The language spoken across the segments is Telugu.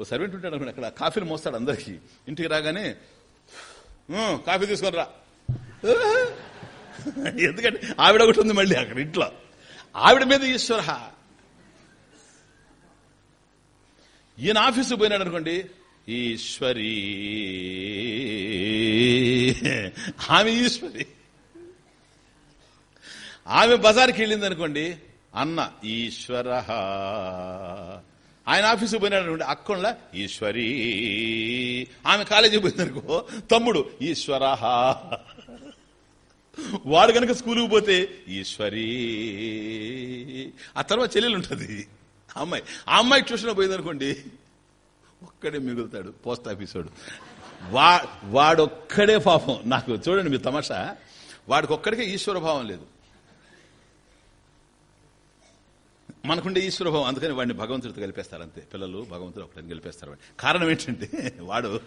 ఓ సర్వెంట్ ఉంటాడు అనుకోండి అక్కడ కాఫీలు మోస్తాడు అందరికి. ఇంటికి రాగానే కాఫీ తీసుకొని రా ఎందుకంటే ఆవిడ ఒకటి ఉంది మళ్ళీ అక్కడ ఇంట్లో. ఆవిడ మీద ఈశ్వర. ఈయన ఆఫీసు పోయినాడు అనుకోండి ఈశ్వరి. ఆమె ఈశ్వరి. ఆమె బజార్కి వెళ్ళింది అనుకోండి అన్న ఈశ్వర. ఆయన ఆఫీసుకు పోయినాడు అనుకోండి అక్కంలా ఈశ్వరి ఆమె కాలేజీకి పోయిందనుకో తమ్ముడు ఈశ్వరహ. వాడు కనుక స్కూల్కి పోతే ఈశ్వరి. ఆ తర్వాత చెల్లెలు ఉంటుంది. అమ్మాయి ఆ అమ్మాయి ట్యూషన్ పోయిందనుకోండి ఒక్కడే మిగులుతాడు పోస్ట్ ఆఫీస్ వాడు. వా వాడొక్కడే పాపం. నాకు చూడండి మీ తమాషా వాడికి ఒక్కడికే ఈశ్వర భావం లేదు. మనకుండే ఈశ్వరభావం. అందుకని వాడిని భగవంతుడితో కలిపేస్తారు అంతే పిల్లలు భగవంతుడు ఒకటిని గెలిపేస్తారు కారణం ఏంటంటే వాడు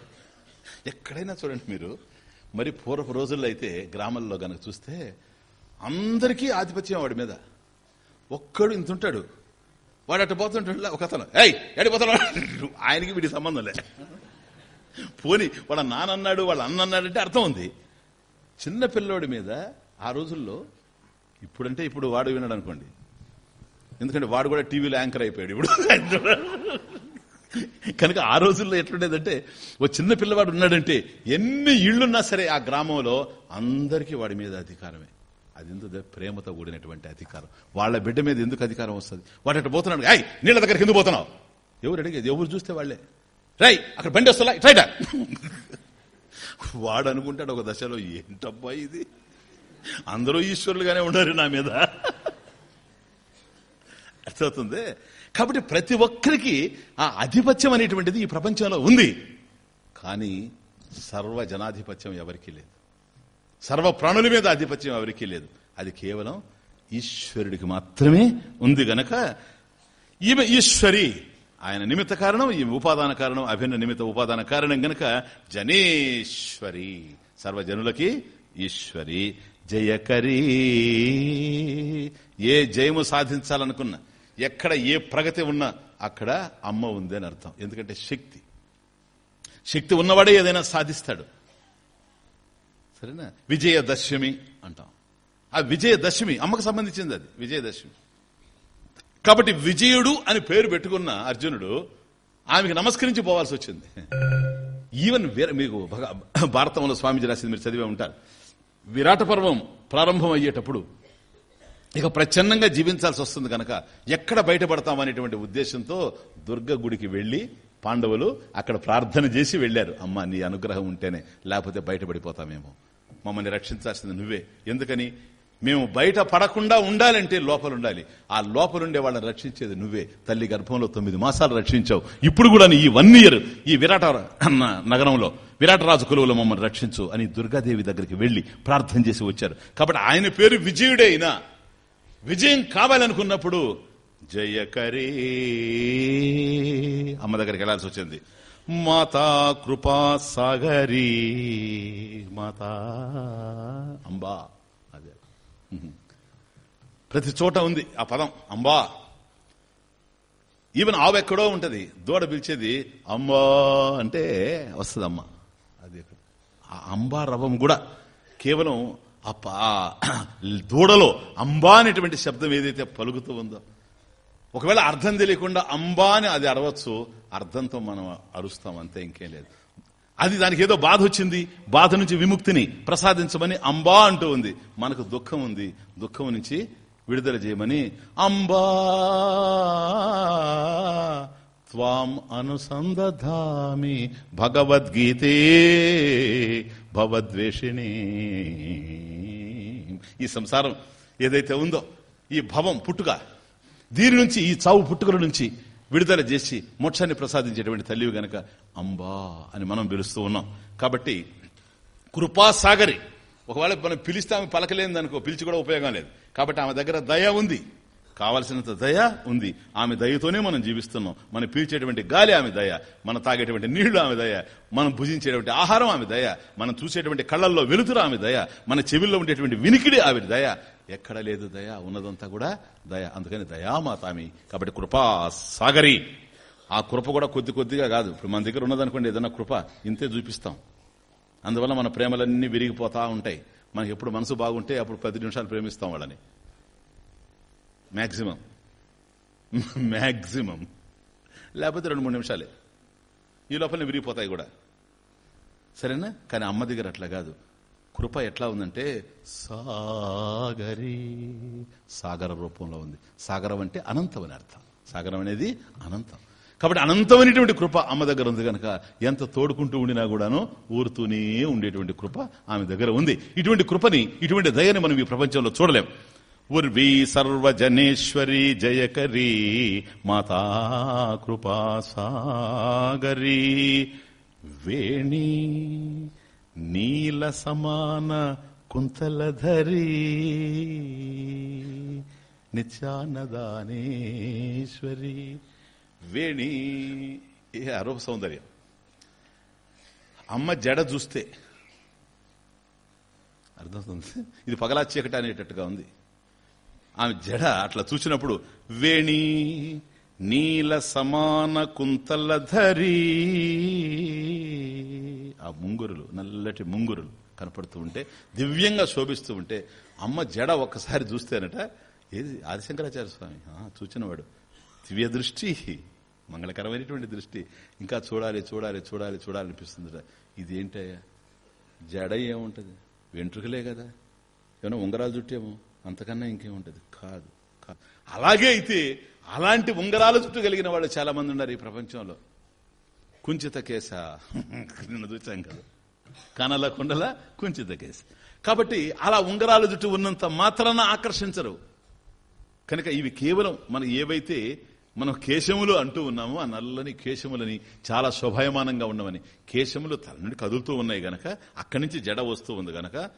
ఎక్కడైనా చూడండి మీరు మరి పూర్వపు రోజుల్లో అయితే గ్రామాల్లో గనక చూస్తే అందరికీ ఆధిపత్యం వాడి మీద. ఒక్కడు ఇంత ఉంటాడు. వాడు అటు పోతుంటాడు ఒక అతను. ఏయ్ ఎడిపోతున్నాడు ఆయనకి వీడి సంబంధం లే. పోని వాళ్ళ నాన్నన్నాడు వాళ్ళ అన్న అన్నాడు అంటే అర్థం ఉంది. చిన్న పిల్లోడి మీద ఆ రోజుల్లో ఇప్పుడంటే ఇప్పుడు వాడు విన్నాడు అనుకోండి ఎందుకంటే వాడు కూడా టీవీలో యాంకర్ అయిపోయాడు ఇప్పుడు. కనుక ఆ రోజుల్లో ఎట్లుండేదంటే ఓ చిన్న పిల్లవాడు ఉన్నాడంటే ఎన్ని ఇళ్ళున్నా సరే ఆ గ్రామంలో అందరికీ వాడి మీద అధికారమే. అది ఎందుకు? ప్రేమతో కూడినటువంటి అధికారం. వాళ్ళ బిడ్డ మీద ఎందుకు అధికారం వస్తుంది? వాడు అటు పోతున్నాడు. ఐ నీళ్ళ దగ్గరికి ఎందుకు పోతున్నావు? ఎవరు అడిగేది? ఎవరు చూస్తే వాళ్ళే. రై అక్కడ బండి వస్తా రైటా. వాడు అనుకుంటాడు ఒక దశలో ఏంటబ్బా ఇది? అందరూ ఈశ్వరులుగానే ఉన్నారు నా మీద. అర్థమవుతుంది? కాబట్టి ప్రతి ఒక్కరికి ఆ ఆధిపత్యం అనేటువంటిది ఈ ప్రపంచంలో ఉంది. కానీ సర్వ జనాధిపత్యం ఎవరికీ లేదు. సర్వ ప్రాణుల మీద ఆధిపత్యం ఎవరికీ లేదు. అది కేవలం ఈశ్వరుడికి మాత్రమే ఉంది గనక ఈమె ఈశ్వరి. ఆయన నిమిత్త కారణం ఈమె ఉపాదాన కారణం అభిన్న నిమిత్త ఉపాదాన కారణం గనక జనేశ్వరి. సర్వజనులకి ఈశ్వరి. జయకరీ. ఏ జయము సాధించాలనుకున్నా ఎక్కడ ఏ ప్రగతి ఉన్నా అక్కడ అమ్మ ఉంది అని అర్థం. ఎందుకంటే శక్తి. శక్తి ఉన్నవాడే ఏదైనా సాధిస్తాడు. సరేనా? విజయదశమి అంటాం. ఆ విజయదశమి అమ్మకు సంబంధించింది అది విజయదశమి. కాబట్టి విజయుడు అని పేరు పెట్టుకున్న అర్జునుడు ఆమెకు నమస్కరించి పోవాల్సి వచ్చింది. ఈవెన్ వీర- మీకు భారతంలో స్వామిజీ రాసింది మీరు చదివే ఉంటారు. విరాట పర్వం ప్రారంభం అయ్యేటప్పుడు ఇక ప్రచ్ఛన్నంగా జీవించాల్సి వస్తుంది కనుక ఎక్కడ బయటపడతాం అనేటువంటి ఉద్దేశంతో దుర్గ గుడికి వెళ్ళి పాండవులు అక్కడ ప్రార్థన చేసి వెళ్ళారు అమ్మ నీ అనుగ్రహం ఉంటేనే లేకపోతే బయటపడిపోతామేమో. మమ్మల్ని రక్షించాల్సింది నువ్వే. ఎందుకని? మేము బయట పడకుండా ఉండాలంటే లోపల ఉండాలి. ఆ లోపలుండే వాళ్ళని రక్షించేది నువ్వే. తల్లి గర్భంలో తొమ్మిది మాసాలు రక్షించావు. ఇప్పుడు కూడా ఈ వన్ ఇయర్ ఈ విరాట అన్న నగరంలో విరాటరాజు కొలువులో మమ్మల్ని రక్షించు అని దుర్గాదేవి దగ్గరికి వెళ్ళి ప్రార్థన చేసి వచ్చారు. కాబట్టి ఆయన పేరు విజయుడే అయినా విజయం కావాలనుకున్నప్పుడు జయకరే. అమ్మ దగ్గరికి వెళ్ళాల్సి వచ్చింది. మాతా కృపా సాగరి. మాతా అంబా. అదే. ప్రతి చోట ఉంది ఆ పదం అంబా. ఈవెన్ ఆవు ఎక్కడో ఉంటది. దూడ పిలిచేది అంబా అంటే వస్తుంది అమ్మ అది అంబా రవం కూడా కేవలం ఆ దూడలో అంబా అనేటువంటి శబ్దం ఏదైతే పలుకుతూ ఉందో. ఒకవేళ అర్థం తెలియకుండా అంబా అని అది అరవచ్చు అర్థంతో మనం అరుస్తాం అంతే ఇంకేం లేదు. అది దానికి ఏదో బాధ వచ్చింది బాధ నుంచి విముక్తిని ప్రసాదించమని అంబా అంటూ ఉంది. మనకు దుఃఖం ఉంది దుఃఖం నుంచి విడుదల చేయమని అంబా త్వాం అనుసంధామి భగవద్గీతే భవద్వేషిణి. ఈ సంసారం ఏదైతే ఉందో ఈ భవం పుట్టుక దీని నుంచి ఈ చావు పుట్టుకల నుంచి విడుదల చేసి మోక్షాన్ని ప్రసాదించేటువంటి తల్లివి గనక అంబా అని మనం పిలుస్తూ ఉన్నాం. కాబట్టి కృపాసాగరి ఒకవేళ మనం పిలిస్తే ఆమె పలకలేనిది పిలిచి కూడా ఉపయోగం లేదు. కాబట్టి ఆమె దగ్గర దయ ఉంది. కావలసినంత దయ ఉంది. ఆమె దయతోనే మనం జీవిస్తున్నాం. మనం పీల్చేటువంటి గాలి ఆమె దయ మనం తాగేటువంటి నీళ్ళు ఆమె దయ మనం భుజించేటువంటి ఆహారం ఆమె దయ మనం చూసేటువంటి కళ్ళల్లో వెలుతురు ఆమె దయ మన చెవిల్లో ఉండేటువంటి వినికిడి ఆమె దయ. ఎక్కడ లేదు దయ ఉన్నదంతా కూడా దయ. అందుకని దయామాతామి. కాబట్టి కృపా సాగరి. ఆ కృప కూడా కొద్ది కొద్దిగా కాదు. ఇప్పుడు మన దగ్గర ఉన్నదనుకోండి ఏదైనా కృప ఇంతే చూపిస్తాం. అందువల్ల మన ప్రేమలన్నీ విరిగిపోతా ఉంటాయి. మనకి ఎప్పుడు మనసు బాగుంటే అప్పుడు పది నిమిషాలు ప్రేమిస్తాం వాళ్ళని. మ్యాక్సిమం మ్యాక్సిమం లేకపోతే రెండు మూడు నిమిషాలే. ఈ లోపలనే విరిగిపోతాయి కూడా. సరేనా? కానీ అమ్మ దగ్గర అట్లా కాదు. కృప ఎట్లా ఉందంటే సాగరి సాగర రూపంలో ఉంది. సాగరం అంటే అనంతం అని అర్థం. సాగరం అనేది అనంతం. కాబట్టి అనంతమైనటువంటి కృప అమ్మ దగ్గర ఉంది కనుక ఎంత తోడుకుంటూ ఉండినా కూడాను ఊరుతూనే ఉండేటువంటి కృప ఆమె దగ్గర ఉంది. ఇటువంటి కృపని ఇటువంటి దయని మనం ఈ ప్రపంచంలో చూడలేం. ఉర్వీ సర్వజనేశ్వరి జయకరీ మాతా కృపాసాగరీ వేణి నీల సమాన కుంతలధరీ నిత్యానదానేశ్వరి వేణి ఏ అరూప సౌందర్యం. అమ్మ జడ చూస్తే అర్థమవుతుంది ఇది పగలా చీకట అనేటట్టుగా ఉంది. ఆమె జడ అట్లా చూసినప్పుడు వేణి నీల సమాన కుంతల ధరి. ఆ ముంగురులు నల్లటి ముంగురులు కనపడుతూ ఉంటే దివ్యంగా శోభిస్తూ ఉంటే అమ్మ జడ ఒక్కసారి చూస్తేనట ఏది ఆదిశంకరాచార్య స్వామి? చూచినవాడు. దివ్య దృష్టి మంగళకరమైనటువంటి దృష్టి. ఇంకా చూడాలి చూడాలి చూడాలి చూడాలనిపిస్తుంది ఇదేంటయ్యా? జడ ఏముంటది? వెంట్రుకలే కదా? ఏమైనా ఉంగరాలు చుట్టేమో? అంతకన్నా ఇంకేముంటుంది? కాదు. కాదు అలాగే అయితే అలాంటి ఉంగరాల చుట్టూ కలిగిన వాళ్ళు చాలా మంది ఉన్నారు ఈ ప్రపంచంలో. కుంచిత కేస నిన్న చూచాం కదా. కనల కొండల కుంచిత కేస కాబట్టి అలా ఉంగరాల చుట్టూ ఉన్నంత మాత్రాన ఆకర్షించరు. కనుక ఇవి కేవలం మనం ఏవైతే మనం కేశములు అంటూ ఉన్నామో ఆ నల్లని కేశములని చాలా శోభాయమానంగా ఉన్నవని. కేశములు తల నుండి కదులుతూ ఉన్నాయి గనక అక్కడి నుంచి జడ వస్తూ ఉంది గనక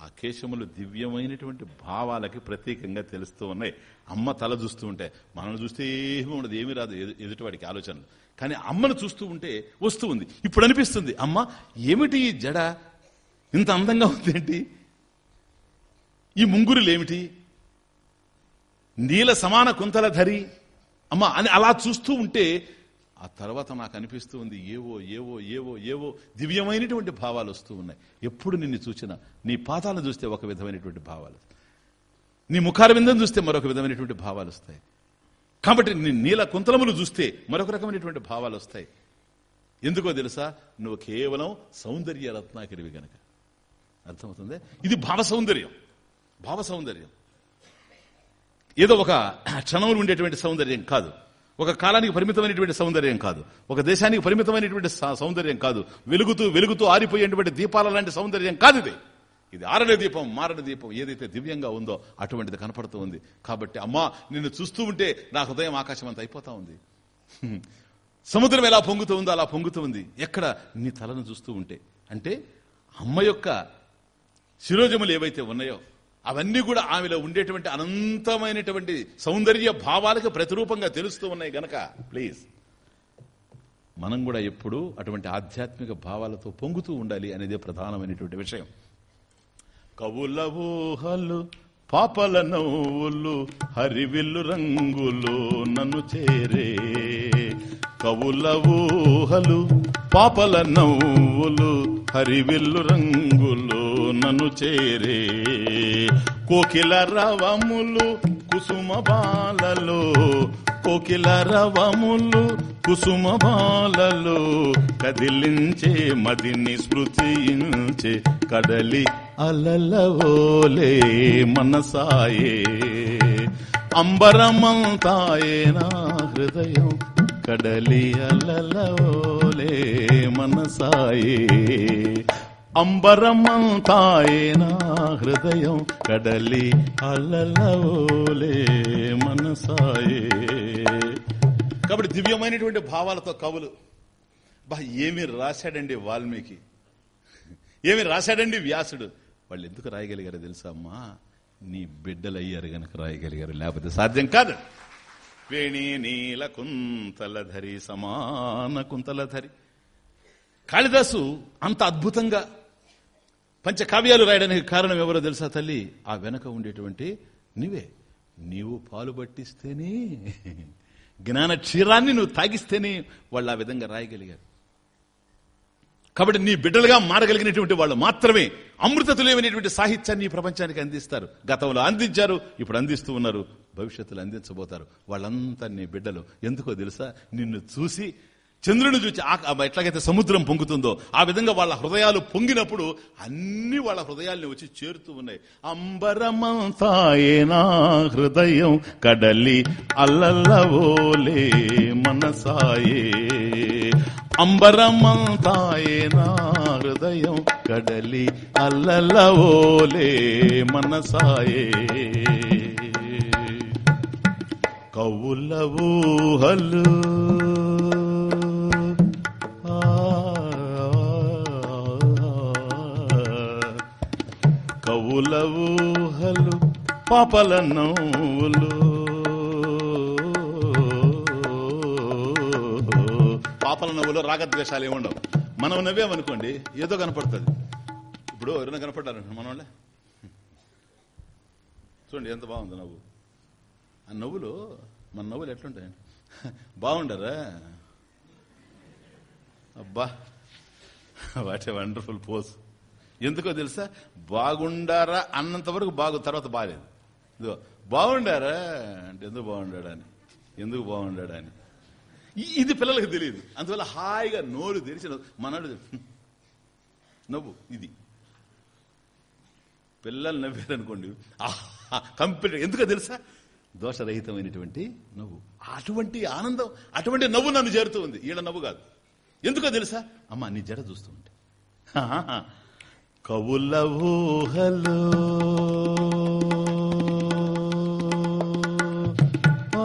ఆ కేశములు దివ్యమైనటువంటి భావాలకి ప్రత్యేకంగా తెలుస్తూ ఉన్నాయి. అమ్మ తల చూస్తూ ఉంటే మనల్ని చూస్తే ఏమీ ఉండదు ఏమీ రాదు ఎదుటివాడికి ఆలోచనలు. కానీ అమ్మను చూస్తూ ఉంటే వస్తూ ఉంది. ఇప్పుడు అనిపిస్తుంది అమ్మ ఏమిటి ఈ జడ? ఇంత అందంగా ఉందేంటి? ఈ ముంగురులు ఏమిటి? నీల సమాన కుంతల ధరి. అమ్మ అని అలా చూస్తూ ఉంటే ఆ తర్వాత నాకు అనిపిస్తూ ఉంది ఏవో ఏవో ఏవో ఏవో దివ్యమైనటువంటి భావాలు వస్తూ ఉన్నాయి. ఎప్పుడు నిన్ను చూసినా నీ పాదాలను చూస్తే ఒక విధమైనటువంటి భావాలు నీ ముఖారవిందం చూస్తే మరొక విధమైనటువంటి భావాలు వస్తాయి. కాబట్టి నీ నీల కుంతలములు చూస్తే మరొక రకమైనటువంటి భావాలు వస్తాయి. ఎందుకో తెలుసా? నువ్వు కేవలం సౌందర్య రత్నాకిరివి గనక. అర్థమవుతుంది? ఇది భావ సౌందర్యం. భావ సౌందర్యం. ఏదో ఒక క్షణంలో ఉండేటువంటి సౌందర్యం కాదు. ఒక కాలానికి పరిమితమైనటువంటి సౌందర్యం కాదు. ఒక దేశానికి పరిమితమైనటువంటి సౌందర్యం కాదు. వెలుగుతూ వెలుగుతూ ఆరిపోయేటువంటి దీపాల లాంటి సౌందర్యం కాదు ఇది. ఇది ఆరని దీపం మారని దీపం ఏదైతే దివ్యంగా ఉందో అటువంటిది కనపడుతూ ఉంది. కాబట్టి అమ్మా నిన్ను చూస్తూ ఉంటే నా హృదయం ఆకాశం అంత అయిపోతా ఉంది. సముద్రం ఎలా పొంగుతూ ఉందో అలా పొంగుతూ ఉంది. ఎక్కడ? నీ తలను చూస్తూ ఉంటే. అంటే అమ్మ యొక్క శిరోజములు ఏవైతే ఉన్నాయో అవన్నీ కూడా ఆమెలో ఉండేటువంటి అనంతమైనటువంటి సౌందర్య భావాలకు ప్రతిరూపంగా తెలుస్తూ ఉన్నాయి గనక ప్లీజ్ మనం కూడా ఎప్పుడూ అటువంటి ఆధ్యాత్మిక భావాలతో పొంగుతూ ఉండాలి అనేది ప్రధానమైనటువంటి విషయం. కవుల ఊహలు పాపల నవ్వులు హరివిల్లు రంగులు నన్ను చేరే. కవుల ఊహలు పాపల నవ్వులు హరివిల్లు రంగులు నన్ను చేరే కోకిల రవములు కుసుమ బాలలో కోకిల రవములు కుసుమ బాలలో కదిలించే మదిని స్మృతించే కడలి అలలవోలే మనసాయే. అంబరమంతాయే నా హృదయం కడలి అలలవోలే మనసాయే. అంబరమంతాయేనా హృదయం కడలి అలలవోలే మనసాయే. కాబట్టి దివ్యమైనటువంటి భావాలతో కవులు బా ఏమి రాశాడండి వాల్మీకి? ఏమి రాశాడండి వ్యాసుడు? వాళ్ళు ఎందుకు రాయగలిగారు తెలుసా అమ్మా? నీ బిడ్డలు అయ్యారు గనక రాయగలిగారు లేకపోతే సాధ్యం కాదు. వేణి నీల కుంతలధరి సమాన కుంతలధరి కాళిదాసు అంత అద్భుతంగా పంచకావ్యాలు రాయడానికి కారణం ఎవరో తెలుసా తల్లి? ఆ వెనక ఉండేటువంటి నీవే. నీవు పాలు పట్టిస్తేనే జ్ఞాన క్షీరాన్ని నువ్వు తాగిస్తేనే వాళ్ళు ఆ విధంగా రాయగలిగారు. కాబట్టి నీ బిడ్డలుగా మారగలిగినటువంటి వాళ్ళు మాత్రమే అమృతతులేమైనటువంటి సాహిత్యాన్ని ఈ ప్రపంచానికి అందిస్తారు. గతంలో అందించారు ఇప్పుడు అందిస్తూ ఉన్నారు భవిష్యత్తులో అందించబోతారు. వాళ్ళంతా నీ బిడ్డలు. ఎందుకో తెలుసా? నిన్ను చూసి చంద్రుని చూసి ఆ- ఎట్లాగైతే సముద్రం పొంగుతుందో ఆ విధంగా వాళ్ళ హృదయాలు పొంగినప్పుడు అన్ని వాళ్ళ హృదయాల్ని వచ్చి చేరుతూ ఉన్నాయి. అంబరమంతాయేనా హృదయం కడలి అల్లల్లవోలే మనసాయే. అంబరమంతాయేనా హృదయం కడలి అల్లల్లవోలే మనసాయే. కవుల ఊహలు కవుల ఊహలు పాపల నవ్వులు. పాపల నవ్వులు రాగద్వేషాలు ఏముండవు. మనం నవ్వామనుకోండి ఏదో కనపడుతుంది. ఇప్పుడు ఎవరైనా కనపడ్డారు మన వాళ్ళే? చూడండి ఎంత బాగుంది నవ్వు. ఆ నవ్వులు మన నవ్వులు ఎట్లుంటాయి బాగుండరా? అబ్బా వాట్ ఏ వండర్ఫుల్ పోజ్. ఎందుకో తెలుసా? బాగుండారా అన్నంత వరకు బాగు తర్వాత బాగాలేదు ఇదిగో బాగుండారా? అంటే ఎందుకు బాగుండాడా అని ఎందుకు బాగుండాడా అని ఇది పిల్లలకు తెలియదు. అందువల్ల హాయిగా నోరు తెరిచిన మనడు నవ్వు ఇది. పిల్లలు నవ్వారనుకోండి కంప్లీట్ ఎందుకో తెలుసా? దోషరహితమైనటువంటి నవ్వు. అటువంటి ఆనందం అటువంటి నవ్వు నన్ను చేరుతూ ఉంది. ఈడ నవ్వు కాదు. ఎందుకో తెలుసా? అమ్మ నీ జడ చూస్తూ ఉంటే. కవుల ఊహలు ఆ,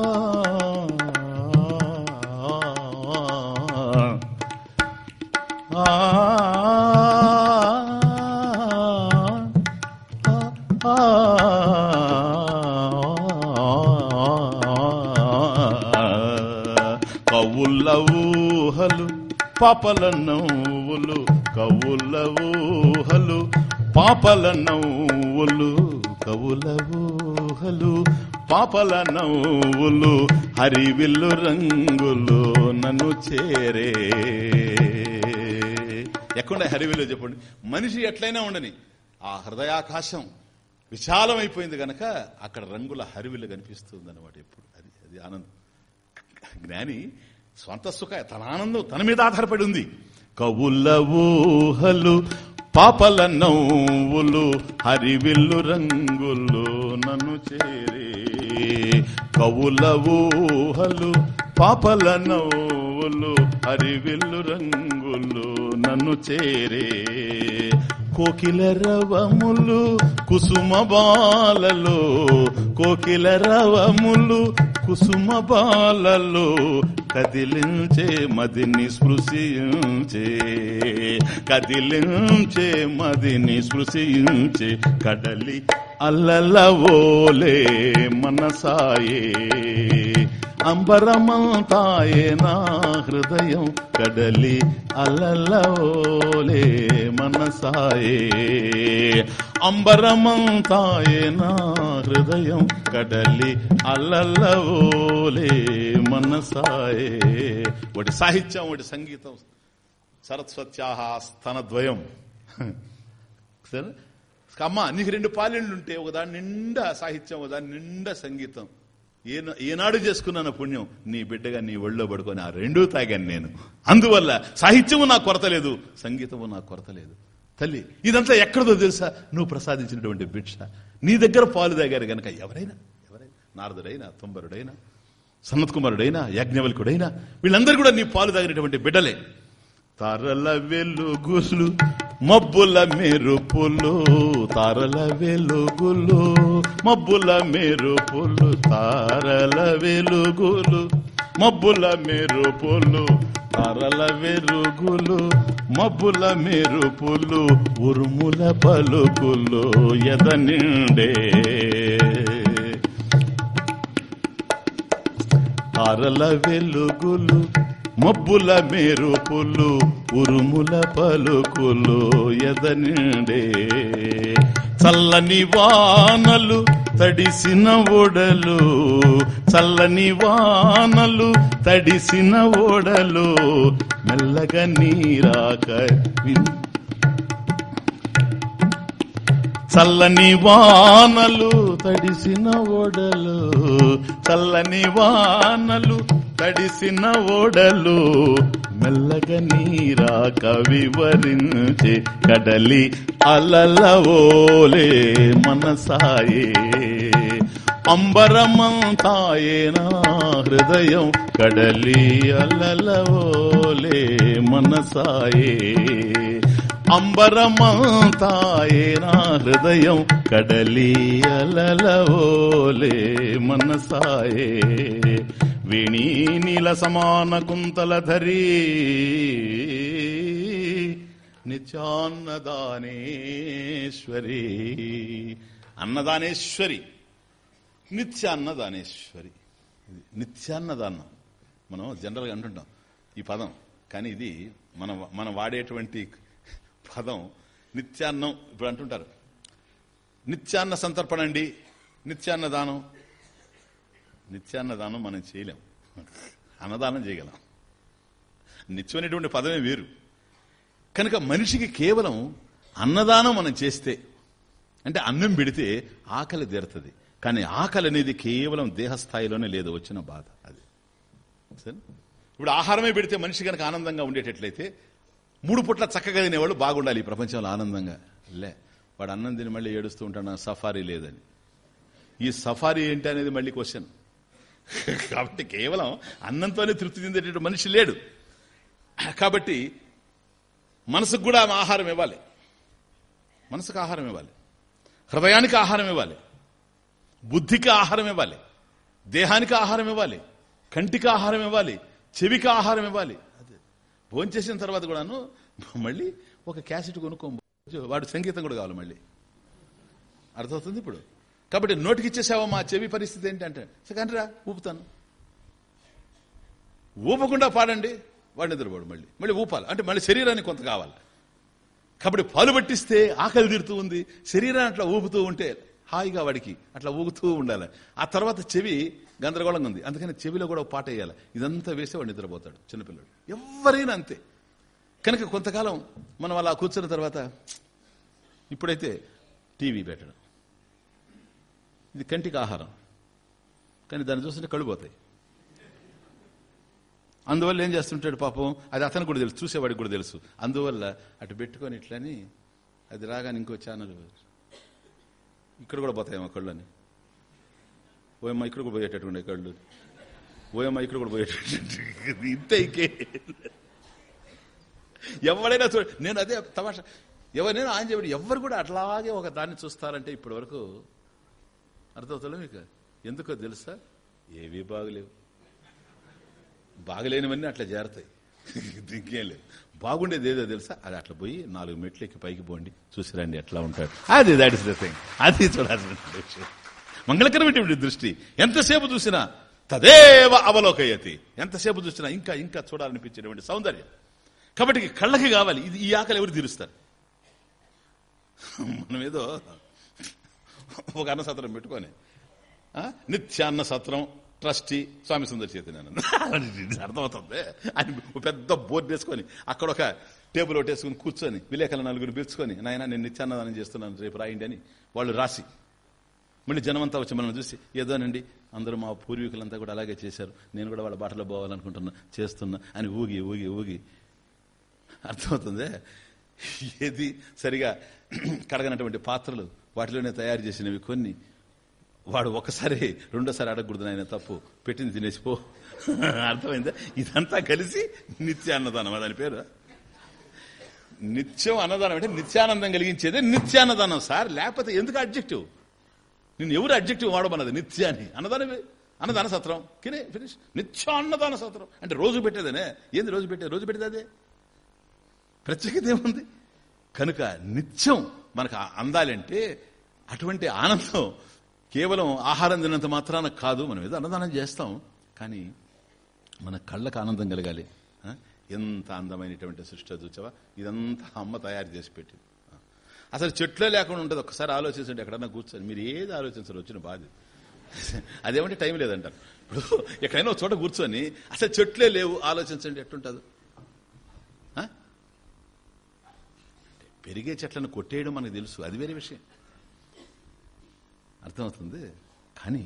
కవుల ఊహలు పాపల నవ్వులు కవుల ఊహలు పాపల నవ్వులు హరివిల్లు రంగులు నన్ను చేరే. ఎక్కడ హరివిల్లు చెప్పండి? మనిషి ఎట్లయినా ఉండని ఆ హృదయాకాశం విశాలమైపోయింది గనక అక్కడ రంగుల హరివిల్లు కనిపిస్తుంది అనమాట ఎప్పుడు. అది అది ఆనందం. జ్ఞాని స్వంత సుఖ తన ఆనందం తన మీద ఆధారపడి ఉంది. కవుల ఊహలు పాపల నవ్వులు హరివిల్లు రంగులు నన్ను చేరే. కవుల ఊహలు పాపల నవ్వులు హరివిల్లు రంగులు నన్ను చేరే. కోకిల రవములు కుసుమ బాలలో కోకిల రవములు కుసుమ బాలలో కదిలించే మదిని స్పృశించే కదిలించే మదిని స్పృశించే కడలి అల్లల ఓలే మనసాయే. అంబరమంతాయే నా హృదయం కడలి అల్లలవోలే మనసాయే. అంబరమంతాయే నా హృదయం కడలి అల్లల్లవోలే మనసాయే. ఒకటి సాహిత్యం ఒకటి సంగీతం. సరస్వత్యాహ స్తనద్వయం సరే? అమ్మ నీకు రెండు పాలెండ్లుంటే ఒకదాని నిండా సాహిత్యం ఒకదాని నిండా సంగీతం. ఏనాడు చేసుకున్నాను పుణ్యం నీ బిడ్డగా నీ ఒళ్ళో పడుకొని ఆ రెండూ తాగాను నేను. అందువల్ల సాహిత్యము నాకు కొరత లేదు సంగీతము నాకు కొరత లేదు. తల్లి ఇదంతా ఎక్కడదో తెలుసా? నువ్వు ప్రసాదించినటువంటి భిక్ష. నీ దగ్గర పాలు తాగారు గనక ఎవరైనా ఎవరైనా నారదుడైనా తుంబరుడైనా సనత్ కుమారుడైనా యాజ్ఞవల్కుడైనా వీళ్ళందరూ కూడా నీ పాలు తాగినటువంటి బిడ్డలే. తారల వెలుగులు మబ్బుల మెరుపులు తారల వెలుగులు. మబ్బుల మెరుపులు తారల వెలుగులు. మబ్బుల మెరుపులు తారల వెలుగులు. మబ్బుల మెరుపులు ఉరుముల పలుకులు ఎద నిండే తారల వెలుగులు మబ్బుల మెరుపులు ఉరుముల పలుకులు ఎదనిండే. చల్లని వానలు తడిసిన ఓడలు చల్లని వానలు తడిసిన ఓడలు మెల్లగా నీరాక విన్- చల్లని వానలు తడిసిన ఓడలు చల్లని వానలు తడిసిన ఓడలు మెల్లగ నీరాక వివరించే కడలి అలలవోలే మనసాయే. అంబరమంతాయే నా హృదయం కడలి అలలవోలే మనసాయే. అంబరమంతాయే నా హృదయం కడలి అలలవోలే మనసాయే. వేణీ నీల సమాన కుంతల ధరీ నిత్యాన్నదానేశ్వరి. అన్నదానేశ్వరి. నిత్య అన్నదానేశ్వరి నిత్యాన్నదాన్నం. నిత్యాన్నదానం మనం జనరల్గా అంటుంటాం ఈ పదం. కానీ ఇది మనం మనం వాడేటువంటి పదం నిత్యాన్నం ఇప్పుడు అంటుంటారు. నిత్యాన్న సంతర్పణ అండి. నిత్యాన్నదానం నిత్యాన్నదానం మనం చేయలేం. అన్నదానం చేయగలం. నిత్యం అనేటువంటి పదమే వేరు. కనుక మనిషికి కేవలం అన్నదానం మనం చేస్తే అంటే అన్నం పెడితే ఆకలి తీరుతుంది. కానీ ఆకలి అనేది కేవలం దేహస్థాయిలోనే లేదు వచ్చిన బాధ అది. సరే? ఇప్పుడు ఆహారమే పెడితే మనిషి కనుక ఆనందంగా ఉండేటట్లయితే మూడు పుట్ల చక్కగా తినేవాళ్ళు బాగుండాలి ఈ ప్రపంచంలో ఆనందంగా. లే వాడు అన్నం తిని మళ్ళీ ఏడుస్తూ ఉంటాడు సఫారీ లేదని. ఈ సఫారీ ఏంటి అనేది మళ్ళీ క్వశ్చన్ కాబట్టి కేవలం అన్నంతోనే తృప్తి చెందేటటువంటి మనిషి లేడు. కాబట్టి మనసుకు కూడా ఆమె ఆహారం ఇవ్వాలి. మనసుకు ఆహారం ఇవ్వాలి. హృదయానికి ఆహారం ఇవ్వాలి. బుద్ధికి ఆహారం ఇవ్వాలి. దేహానికి ఆహారం ఇవ్వాలి. కంటికి ఆహారం ఇవ్వాలి. చెవికి ఆహారం ఇవ్వాలి. భోంచేసిన తర్వాత కూడాను మళ్ళీ ఒక క్యాసెట్ కొనుక్కో వాడు సంగీతం కూడా కావాలి మళ్ళీ. అర్థమవుతుంది ఇప్పుడు? కాబట్టి నోటికి ఇచ్చేసావా మా చెవి పరిస్థితి ఏంటంటే అంటే ఊపుతాను. ఊపకుండా పాడండి వాడు నిద్రపోడు మళ్ళీ. మళ్ళీ ఊపాలి. అంటే మళ్ళీ శరీరానికి కొంత కావాలి. కాబట్టి పాలు పట్టిస్తే ఆకలి తీరుతూ ఉంది శరీరాన్ని అట్లా ఊపుతూ ఉంటే హాయిగా వాడికి అట్లా ఊగుతూ ఉండాలి. ఆ తర్వాత చెవి గందరగోళంగా ఉంది. అందుకని చెవిలో కూడా పాట వేయాలి. ఇదంతా వేస్తే వాడు నిద్రపోతాడు చిన్నపిల్లడు. ఎవరైనా అంతే. కనుక కొంతకాలం మనం అలా కూర్చున్న తర్వాత ఇప్పుడైతే టీవీ పెట్టడం. ఇది కంటికి ఆహారం. కానీ దాన్ని చూస్తుంటే కళ్ళు పోతాయి. అందువల్ల ఏం చేస్తుంటాడు పాపం? అది అతనికి కూడా తెలుసు చూసేవాడికి కూడా తెలుసు. అందువల్ల అటు పెట్టుకొని ఇట్లని అది రాగానే ఇంకో ఛానల్ ఇక్కడ కూడా పోతాయేమో కళ్ళు అని ఓయమ్మ ఇక్కడ కూడా పోయేటటువంటి కళ్ళు ఓయమ్మ ఇక్కడ కూడా పోయేటటువంటి ఇంతే ఇంకే ఎవరైనా చూడ నేను అదే తమాషా ఎవరైనా ఆయన చెప్పి ఎవరు కూడా అట్లాగే ఒక దాన్ని చూస్తారంటే ఇప్పటి వరకు అర్థమవుతుందా మీకు? ఎందుకో తెలుసా? ఏవీ బాగలేవు. బాగలేనివన్నీ అట్లా చేరతాయి ఇంకేం లేదు. బాగుండేది ఏదో తెలుసా? అది అట్లా పోయి నాలుగు మెట్లు ఎక్కి పైకి పోండి. చూసిరండి ఎట్లా ఉంటాడు. అది దాట్ ఇస్ ద థింగ్ అది చూడాల్సిన విషయం. మంగళకరమైనటువంటి దృష్టి. ఎంతసేపు చూసినా తదేవ అవలోకయతి. ఎంతసేపు చూసినా ఇంకా ఇంకా చూడాలనిపించేటువంటి సౌందర్యం. కాబట్టి కళ్ళకి కావాలి. ఇది ఈ ఆకలి ఎవరు తీరుస్తారు? మనం ఏదో ఒక అన్న సత్రం పెట్టుకొని నిత్యాన్న సత్రం ట్రస్టీ స్వామి సుందర చైతన్యానంద అర్థమవుతుంది. ఆయన ఒక పెద్ద బోర్డు వేసుకొని అక్కడ ఒక టేబుల్ ఒకటి వేసుకుని కూర్చొని విలేకరుల నలుగురు పిలుచుకొని నాయన నేను నిత్యాన్నదానం చేస్తున్నాను రేపు రాయండి అని వాళ్ళు రాసి మళ్ళీ జనమంతా వచ్చి మనం చూసి ఏదోనండి అందరూ మా పూర్వీకులంతా కూడా అలాగే చేశారు. నేను కూడా వాళ్ళ బాటలో పోవాలనుకుంటున్నా చేస్తున్నా అని ఊగి ఊగి ఊగి. అర్థమవుతుందే? ఏది సరిగా కడగనటువంటి పాత్రలు వాటిలోనే తయారు చేసినవి కొన్ని. వాడు ఒకసారి రెండోసారి అడగకూడదు ఆయన తప్పు. పెట్టింది తినేసిపో అర్థమైందా? ఇదంతా కలిసి నిత్య అన్నదానం. దాని పేరు? నిత్యం అన్నదానం అంటే నిత్యానందం కలిగించేదే నిత్యాన్నదానం సార్. లేకపోతే ఎందుకు అడ్జెక్టివ్ నిన్ను ఎవరు అడ్జెక్టివ్ వాడమన్నది? నిత్యాన్ని. అన్నదానమే అన్నదాన సత్రం. కినే ఫినిష్ నిత్య అన్నదాన సత్రం. అంటే రోజు పెట్టేదనే? ఏంది రోజు పెట్టేది? రోజు పెట్టేది అదే? ప్రత్యేకత ఏముంది? కనుక నిత్యం మనకు అందాలంటే అటువంటి ఆనందం కేవలం ఆహారం తినంత మాత్రాన కాదు. మనం ఏదో అన్నదానం చేస్తాం. కానీ మన కళ్ళకు ఆనందం కలగాలి. ఎంత అందమైనటువంటి సృష్టి చూచావా ఇదంతా అమ్మ తయారు చేసి పెట్టింది. అసలు చెట్లే లేకుండా ఉంటుంది. ఒకసారి ఆలోచించండి ఎక్కడన్నా కూర్చొని. మీరు ఏది ఆలోచించరు వచ్చిన బాధ అదేమంటే టైం లేదంటారు. ఇప్పుడు ఎక్కడైనా ఒక చోట కూర్చొని అసలు చెట్లే లేవు ఆలోచించండి ఎట్టుంటుంది ఆ? పెరిగే చెట్లను కొట్టేయడం మనకు తెలుసు. అది వేరే విషయం. అర్థమవుతుంది? కానీ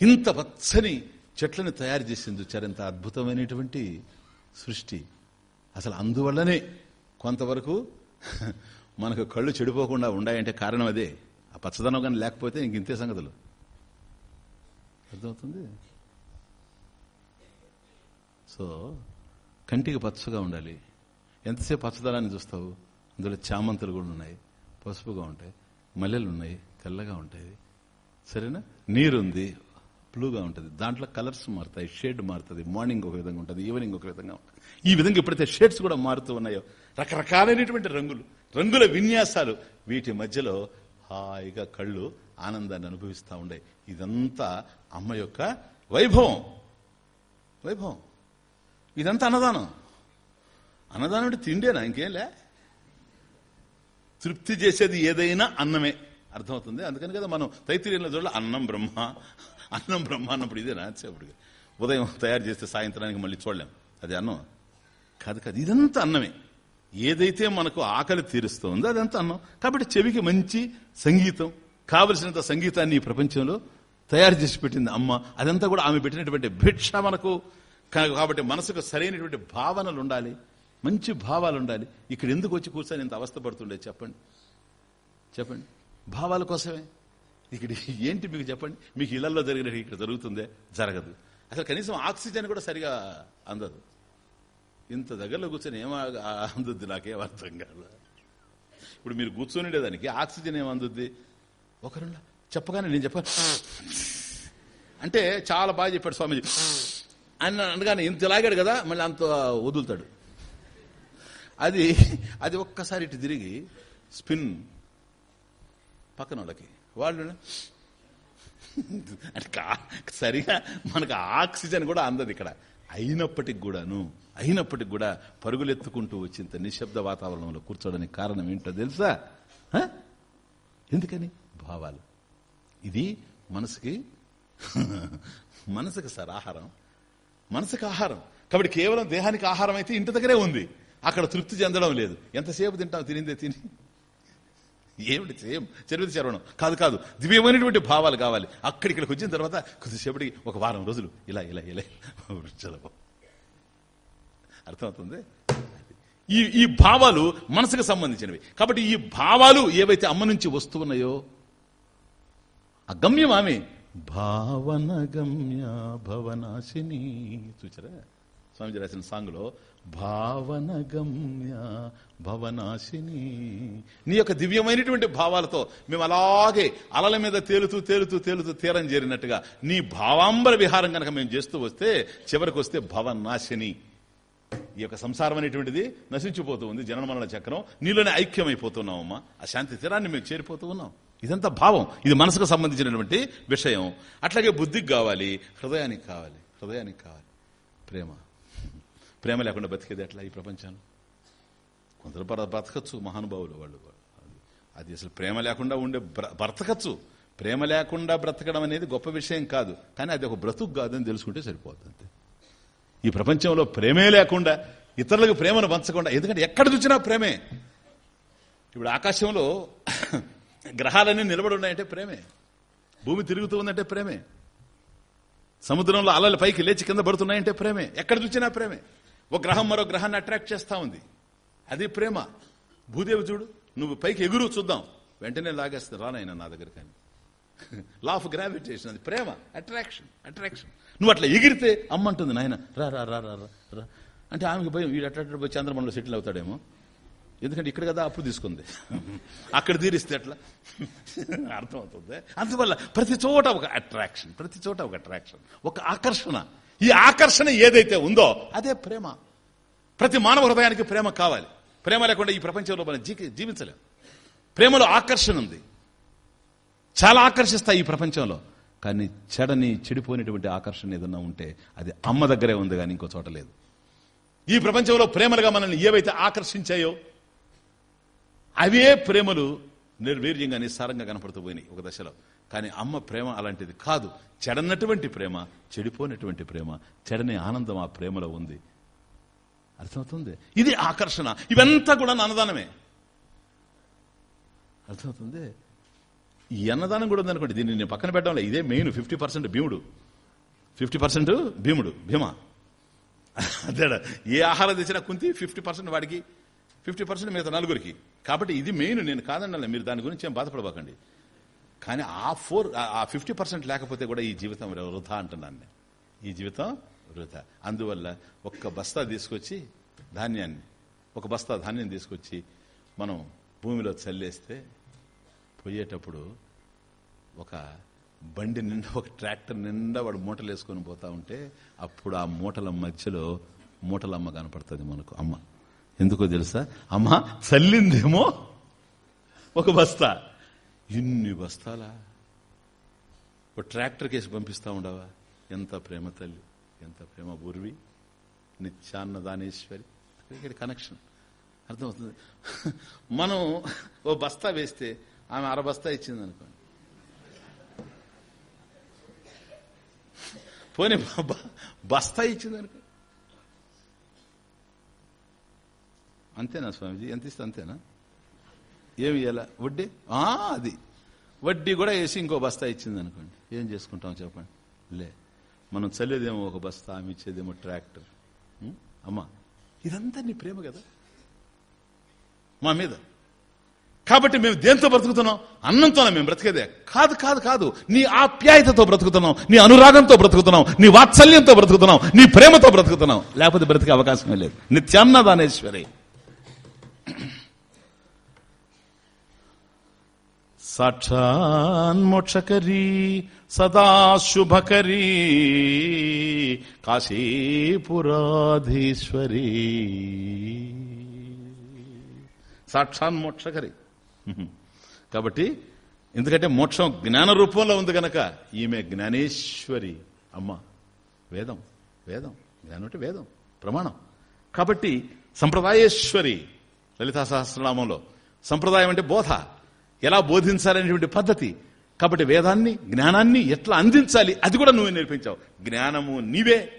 ఇంత పచ్చని చెట్లను తయారు చేసింది చూచారు ఇంత అద్భుతమైనటువంటి సృష్టి. అసలు అందువల్లనే కొంతవరకు మనకు కళ్ళు చెడిపోకుండా ఉండాయంటే కారణం అదే. ఆ పచ్చదనం కానీ లేకపోతే ఇంక ఇంతే సంగతులు. అర్థమవుతుంది? సో కంటికి పచ్చగా ఉండాలి. ఎంతసేపు పచ్చదనాన్ని చూస్తావు? అందులో చామంతులు కూడా ఉన్నాయి. పసుపుగా ఉంటాయి. మల్లెలు ఉన్నాయి. తెల్లగా ఉంటాయి. సరేనా? నీరుంది. బ్లూగా ఉంటుంది. దాంట్లో కలర్స్ మారుతాయి. షేడ్ మారుతుంది. మార్నింగ్ ఒక విధంగా ఉంటుంది. ఈవినింగ్ ఒక విధంగా ఉంటుంది. ఈ విధంగా ఎప్పుడైతే షేడ్స్ కూడా మారుతూ ఉన్నాయో రకరకాలైనటువంటి రంగులు. రంగుల విన్యాసాలు. వీటి మధ్యలో హాయిగా కళ్ళు ఆనందాన్ని అనుభవిస్తూ ఉండే. ఇదంతా అమ్మ యొక్క వైభవం. వైభవం. ఇదంతా అన్నదానం. అన్నదానం అంటే తిండేనా? ఇంకేంలే తృప్తి చేసేది ఏదైనా అన్నమే. అర్థమవుతుంది? అందుకని కదా మనం తైత్రీయంలో చూడాలి అన్నం బ్రహ్మ అన్నం బ్రహ్మ అన్నప్పుడు ఇదేనా చెప్పడు ఉదయం తయారు చేస్తే సాయంత్రానికి మళ్ళీ చూడలేం. అది అన్నం. కాదు కాదు. ఇదంతా అన్నమే. ఏదైతే మనకు ఆకలి తీరుస్తుందో అదంతా అన్నం. కాబట్టి చెవికి మంచి సంగీతం కావలసినంత సంగీతాన్ని ఈ ప్రపంచంలో తయారు చేసి పెట్టింది అమ్మ. అదంతా కూడా ఆమె పెట్టినటువంటి భిక్ష మనకు. కా- కాబట్టి మనసుకు సరైనటువంటి భావనలు ఉండాలి. మంచి భావాలు ఉండాలి. ఇక్కడ ఎందుకు వచ్చి కూర్చొని ఇంత అవస్థపడుతుండే చెప్పండి. చెప్పండి. భావాల కోసమే. ఇక్కడ ఏంటి మీకు చెప్పండి? మీకు ఇళ్ళలో జరిగినట్టు ఇక్కడ జరుగుతుందే? జరగదు. అసలు కనీసం ఆక్సిజన్ కూడా సరిగా అందదు. ఇంత దగ్గరలో కూర్చొని ఏం అందుద్ది? నాకేం అర్థం కాదు. ఇప్పుడు మీరు కూర్చొనిండేదానికి ఆక్సిజన్ ఏమందుద్ది అందుద్ది? ఒకరు చెప్పగానే నేను చెప్పాను అంటే చాలా బాగా చెప్పాడు స్వామీజీ. అని అనగానే ఇంత లాగాడు కదా మళ్ళీ అంత వదులుతాడు. అది అది ఒక్కసారి ఇటు తిరిగి స్పిన్ పక్కన వాళ్ళకి వాళ్ళు అంటే సరిగా మనకు ఆక్సిజన్ కూడా అందదు ఇక్కడ. అయినప్పటికి కూడాను అయినప్పటికి కూడా పరుగులెత్తుకుంటూ వచ్చింత నిశ్శబ్ద వాతావరణంలో కూర్చోడానికి కారణం ఏంటో తెలుసా? ఎందుకని? భావాలు. ఇది మనసుకి మనసుకి సార్ ఆహారం. మనసుకి ఆహారం. కాబట్టి కేవలం దేహానికి ఆహారం అయితే ఇంటి దగ్గరే ఉంది. అక్కడ తృప్తి చెందడం లేదు. ఎంతసేపు తింటాం తినిందే తిని. ఏమిటి సేమ్? చరిత్ర చరవణం కాదు కాదు. దివ్యమైనటువంటి భావాలు కావాలి. అక్కడిక్కడికి వచ్చిన తర్వాత కొద్దిసేపటికి ఒక వారం రోజులు ఇలా ఇలా ఇలా చదవ అర్థమవుతుంది? ఈ ఈ భావాలు మనసుకు సంబంధించినవి. కాబట్టి ఈ భావాలు ఏవైతే అమ్మ నుంచి వస్తున్నాయో ఆ గమ్యం ఆమె భావన గమ్య భవనాశిని. చూచారా? స్వామిజీ రాసిన సాంగ్లో భావన గమ్య భవనాశిని. నీ యొక్క దివ్యమైనటువంటి భావాలతో మేము అలాగే అలల మీద తేలుతూ తేలుతూ తేలుతూ తీరం చేరినట్టుగా నీ భావాంబర విహారం కనుక మేము చేస్తూ వస్తే చివరికి వస్తే భవనాశిని. ఈ యొక్క సంసారం అనేటువంటిది నశించిపోతూ ఉంది జననమరణ చక్రం. నీలోనే ఐక్యమైపోతున్నామమ్మా ఆ శాంతి తీరాన్ని మేము చేరిపోతూ ఉన్నాం. ఇదంతా భావం. ఇది మనసుకు సంబంధించినటువంటి విషయం. అట్లాగే బుద్ధికి కావాలి హృదయానికి కావాలి హృదయానికి కావాలి. ప్రేమ. ప్రేమ లేకుండా బతికేది ఎట్లా ఈ ప్రపంచాన్ని? కొందరు బ్రతకచ్చు మహానుభావులు వాళ్ళు. అది- అసలు ప్రేమ లేకుండా ఉండే బ్రతకచ్చు. ప్రేమ లేకుండా బ్రతకడం అనేది గొప్ప విషయం కాదు. కానీ అది ఒక బ్రతుకు కాదని తెలుసుకుంటే సరిపోతుంది అంతే. ఈ ప్రపంచంలో ప్రేమే లేకుండా ఇతరులకు ప్రేమను పంచకుండా ఎందుకంటే ఎక్కడ చూసినా ప్రేమే. ఇప్పుడు ఆకాశంలో గ్రహాలన్నీ నిలబడి ఉన్నాయంటే ప్రేమే. భూమి తిరుగుతూ ఉందంటే ప్రేమే. సముద్రంలో అలలు పైకి లేచి కింద పడుతున్నాయంటే ప్రేమే. ఎక్కడ చూసినా ప్రేమే. ఒక గ్రహం మరో గ్రహాన్ని అట్రాక్ట్ చేస్తూ ఉంది. అది ప్రేమ. భూదేవి చూడు నువ్వు పైకి ఎగురు చూద్దాం. వెంటనే లాగేస్తుంది రానాయన నా దగ్గర కానీ. లా ఆఫ్ గ్రావిటేషన్ అది ప్రేమ అట్రాక్షన్ అట్రాక్షన్ నువ్వు అట్లా ఎగిరితే అమ్మంటుంది నాయన రా రా రా రా రా, రా. అంటే ఆమెకు భయం వీడు అట్లా పోయి చంద్రమంలో సెటిల్ అవుతాడేమో. ఎందుకంటే ఇక్కడ కదా అప్పు తీసుకుంది. అక్కడ తీరిస్తే ఎట్లా? అర్థమవుతుంది. అందువల్ల ప్రతి చోట ఒక అట్రాక్షన్ ప్రతి చోట ఒక అట్రాక్షన్ ఒక ఆకర్షణ. ఈ ఆకర్షణ ఏదైతే ఉందో అదే ప్రేమ. ప్రతి మానవ హృదయానికి ప్రేమ కావాలి. ప్రేమ లేకుండా ఈ ప్రపంచంలో మనం జీవించలేం. ప్రేమలో ఆకర్షణ ఉంది. చాలా ఆకర్షిస్తాయి ఈ ప్రపంచంలో. కానీ చెడని చెడిపోయినటువంటి ఆకర్షణ ఏదన్నా ఉంటే అది అమ్మ దగ్గరే ఉంది కానీ ఇంకో చోట లేదు. ఈ ప్రపంచంలో ప్రేమలుగా మనల్ని ఏవైతే ఆకర్షించాయో అవే ప్రేమలు నిర్వీర్యంగా నిస్సారంగా కనపడుతూ పోయినాయి ఒక దశలో. కానీ అమ్మ ప్రేమ అలాంటిది కాదు. చెడనటువంటి ప్రేమ చెడిపోయినటువంటి ప్రేమ చెడని ఆనందం ఆ ప్రేమలో ఉంది. అర్థమవుతుంది? ఇది ఆకర్షణ. ఇవంతా కూడా అన్నదానమే. అర్థమవుతుంది? ఈ అన్నదానం కూడా ఉందనుకోండి దీన్ని నేను పక్కన పెట్టడం ఇదే మెయిన్ ఫిఫ్టీ పర్సెంట్ భీముడు. ఫిఫ్టీ పర్సెంట్ భీముడు భీమ. అదేడా ఏ ఆహారం తెచ్చినా కుంతి ఫిఫ్టీ పర్సెంట్ వాడికి ఫిఫ్టీ పర్సెంట్ మిగతా నలుగురికి. కాబట్టి ఇది మెయిన్ నేను కాదండి మీరు దాని గురించి ఏం బాధపడబోకండి. కానీ ఆ ఫోర్ ఆ ఫిఫ్టీ పర్సెంట్ లేకపోతే కూడా ఈ జీవితం వృధా అంటున్నాను నేను. ఈ జీవితం వృధా. అందువల్ల ఒక్క బస్తా తీసుకొచ్చి ధాన్యాన్ని ఒక బస్తా ధాన్యం తీసుకొచ్చి మనం భూమిలో చల్లేస్తే పోయేటప్పుడు ఒక బండి నిండా ఒక ట్రాక్టర్ నిండా వాడు మూటలు వేసుకొని పోతా ఉంటే అప్పుడు ఆ మూటల మధ్యలో మూటలమ్మ కనపడుతుంది మనకు. అమ్మ. ఎందుకో తెలుసా? అమ్మ చల్లిందేమో ఒక బస్తా. ఇన్ని బస్తాలా? ఒక ట్రాక్టర్ కేసి పంపిస్తా ఉండవా? ఎంత ప్రేమ తల్లి ఎంత ప్రేమ పూర్వీ నిత్యాన్న దానేశ్వరి ఇక్కడ కనెక్షన్ అర్థమవుతుంది? మనం ఓ బస్తా వేస్తే ఆమె అర బస్తా ఇచ్చింది అనుకోండి పోనీ బస్తా ఇచ్చింది అనుకో అంతేనా స్వామిజీ? ఎంత ఇస్తే అంతేనా? ఏమి ఇవ్వాల వడ్డీ? అది. వడ్డీ కూడా వేసి ఇంకో బస్తా ఇచ్చింది అనుకోండి ఏం చేసుకుంటాం చెప్పండి? లే. మనం చల్లేదేమో ఒక బస్తా ఆమె ఇచ్చేదేమో ట్రాక్టర్. అమ్మా ఇదంతా నీ ప్రేమ కదా? మా మీద. కాబట్టి మేము దేంతో బ్రతుకుతున్నాం? అన్నంతోనే మేము బ్రతికేదే. కాదు కాదు కాదు. నీ ఆప్యాయతతో బ్రతుకుతున్నాం. నీ అనురాగంతో బ్రతుకుతున్నాం. నీ వాత్సల్యంతో బ్రతుకుతున్నాం. నీ ప్రేమతో బ్రతుకుతున్నాం. లేకపోతే బ్రతికే అవకాశమే లేదు. నిత్యాన్నదానేశ్వరి. సాక్షాన్మోక్షకరీ సదాశుభకరీ కాశీపురాధీశ్వరీ సాక్షాన్మోక్షకరి కాబట్టి ఎందుకంటే మోక్షం జ్ఞాన రూపంలో ఉంది గనక ఈమె జ్ఞానేశ్వరి అమ్మ. వేదం వేదం జ్ఞానం అంటే వేదం ప్రమాణం. కాబట్టి సంప్రదాయేశ్వరి లలితా సహస్రనామంలో సంప్రదాయం అంటే బోధ. ఎలా బోధించాలనేటువంటి పద్ధతి. కాబట్టి వేదాన్ని జ్ఞానాన్ని ఎట్లా అందించాలి అది కూడా నువ్వే నేర్పించావు. జ్ఞానము నీవే.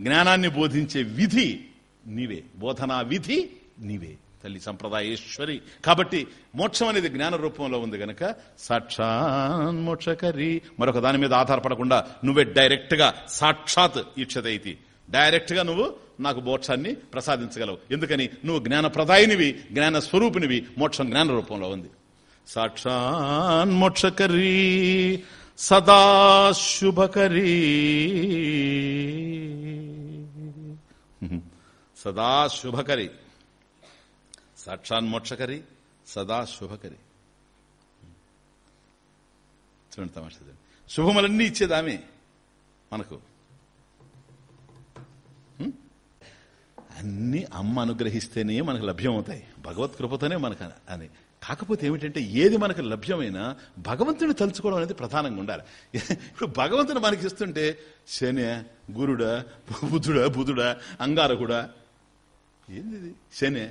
జ్ఞానాన్ని బోధించే విధి నీవే. బోధనా విధి నీవే. తల్లి సంప్రదాయేశ్వరి. కాబట్టి మోక్షం అనేది జ్ఞాన రూపంలో ఉంది గనక సాక్షాన్మోక్షకరి మరొక దాని మీద ఆధారపడకుండా నువ్వే డైరెక్ట్గా సాక్షాత్ ఈక్షదైతి డైరెక్ట్గా నువ్వు నాకు మోక్షాన్ని ప్రసాదించగలవు. ఎందుకని? నువ్వు జ్ఞానప్రదాయినివి జ్ఞాన స్వరూపినివి మోక్షం జ్ఞాన రూపంలో ఉంది. సాక్షాన్మోక్షకరీ సదాశుభకరీ సదా శుభకరి. సాక్షాన్మోక్షకరి సదా శుభకరి. చూడండి తమాష శుభములన్నీ ఇచ్చేదామే మనకు. అన్ని అమ్మ అనుగ్రహిస్తేనే మనకు లభ్యమవుతాయి. భగవత్ కృపతోనే మనకు అని. కాకపోతే ఏమిటంటే ఏది మనకు లభ్యమైనా భగవంతుని తలుచుకోవడం అనేది ప్రధానంగా ఉండాలి. ఇప్పుడు భగవంతుని మనకి ఇస్తుంటే శని గురుడా బుధుడా బుధుడా అంగారకుడా ఏంది శని.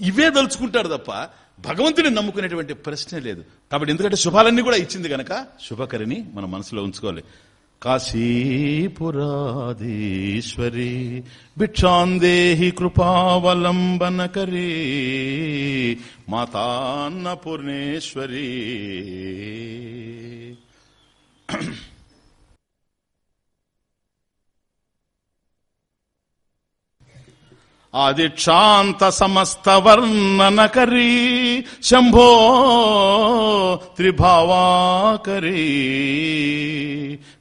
ఇవే తలుచుకుంటాడు తప్ప భగవంతుని నమ్ముకునేటువంటి ప్రశ్నే లేదు. కాబట్టి ఎందుకంటే శుభాలన్నీ కూడా ఇచ్చింది గనక శుభకరిని మన మనసులో ఉంచుకోవాలి. కాశీపురాధీశ్వరి భిక్షాందేహి కృపావలంబనకరీ మాతాన్న పూర్ణేశ్వరీ ఆదిక్షాంత సమస్త వర్ణనకరీ శంభో త్రిభావాకరీ.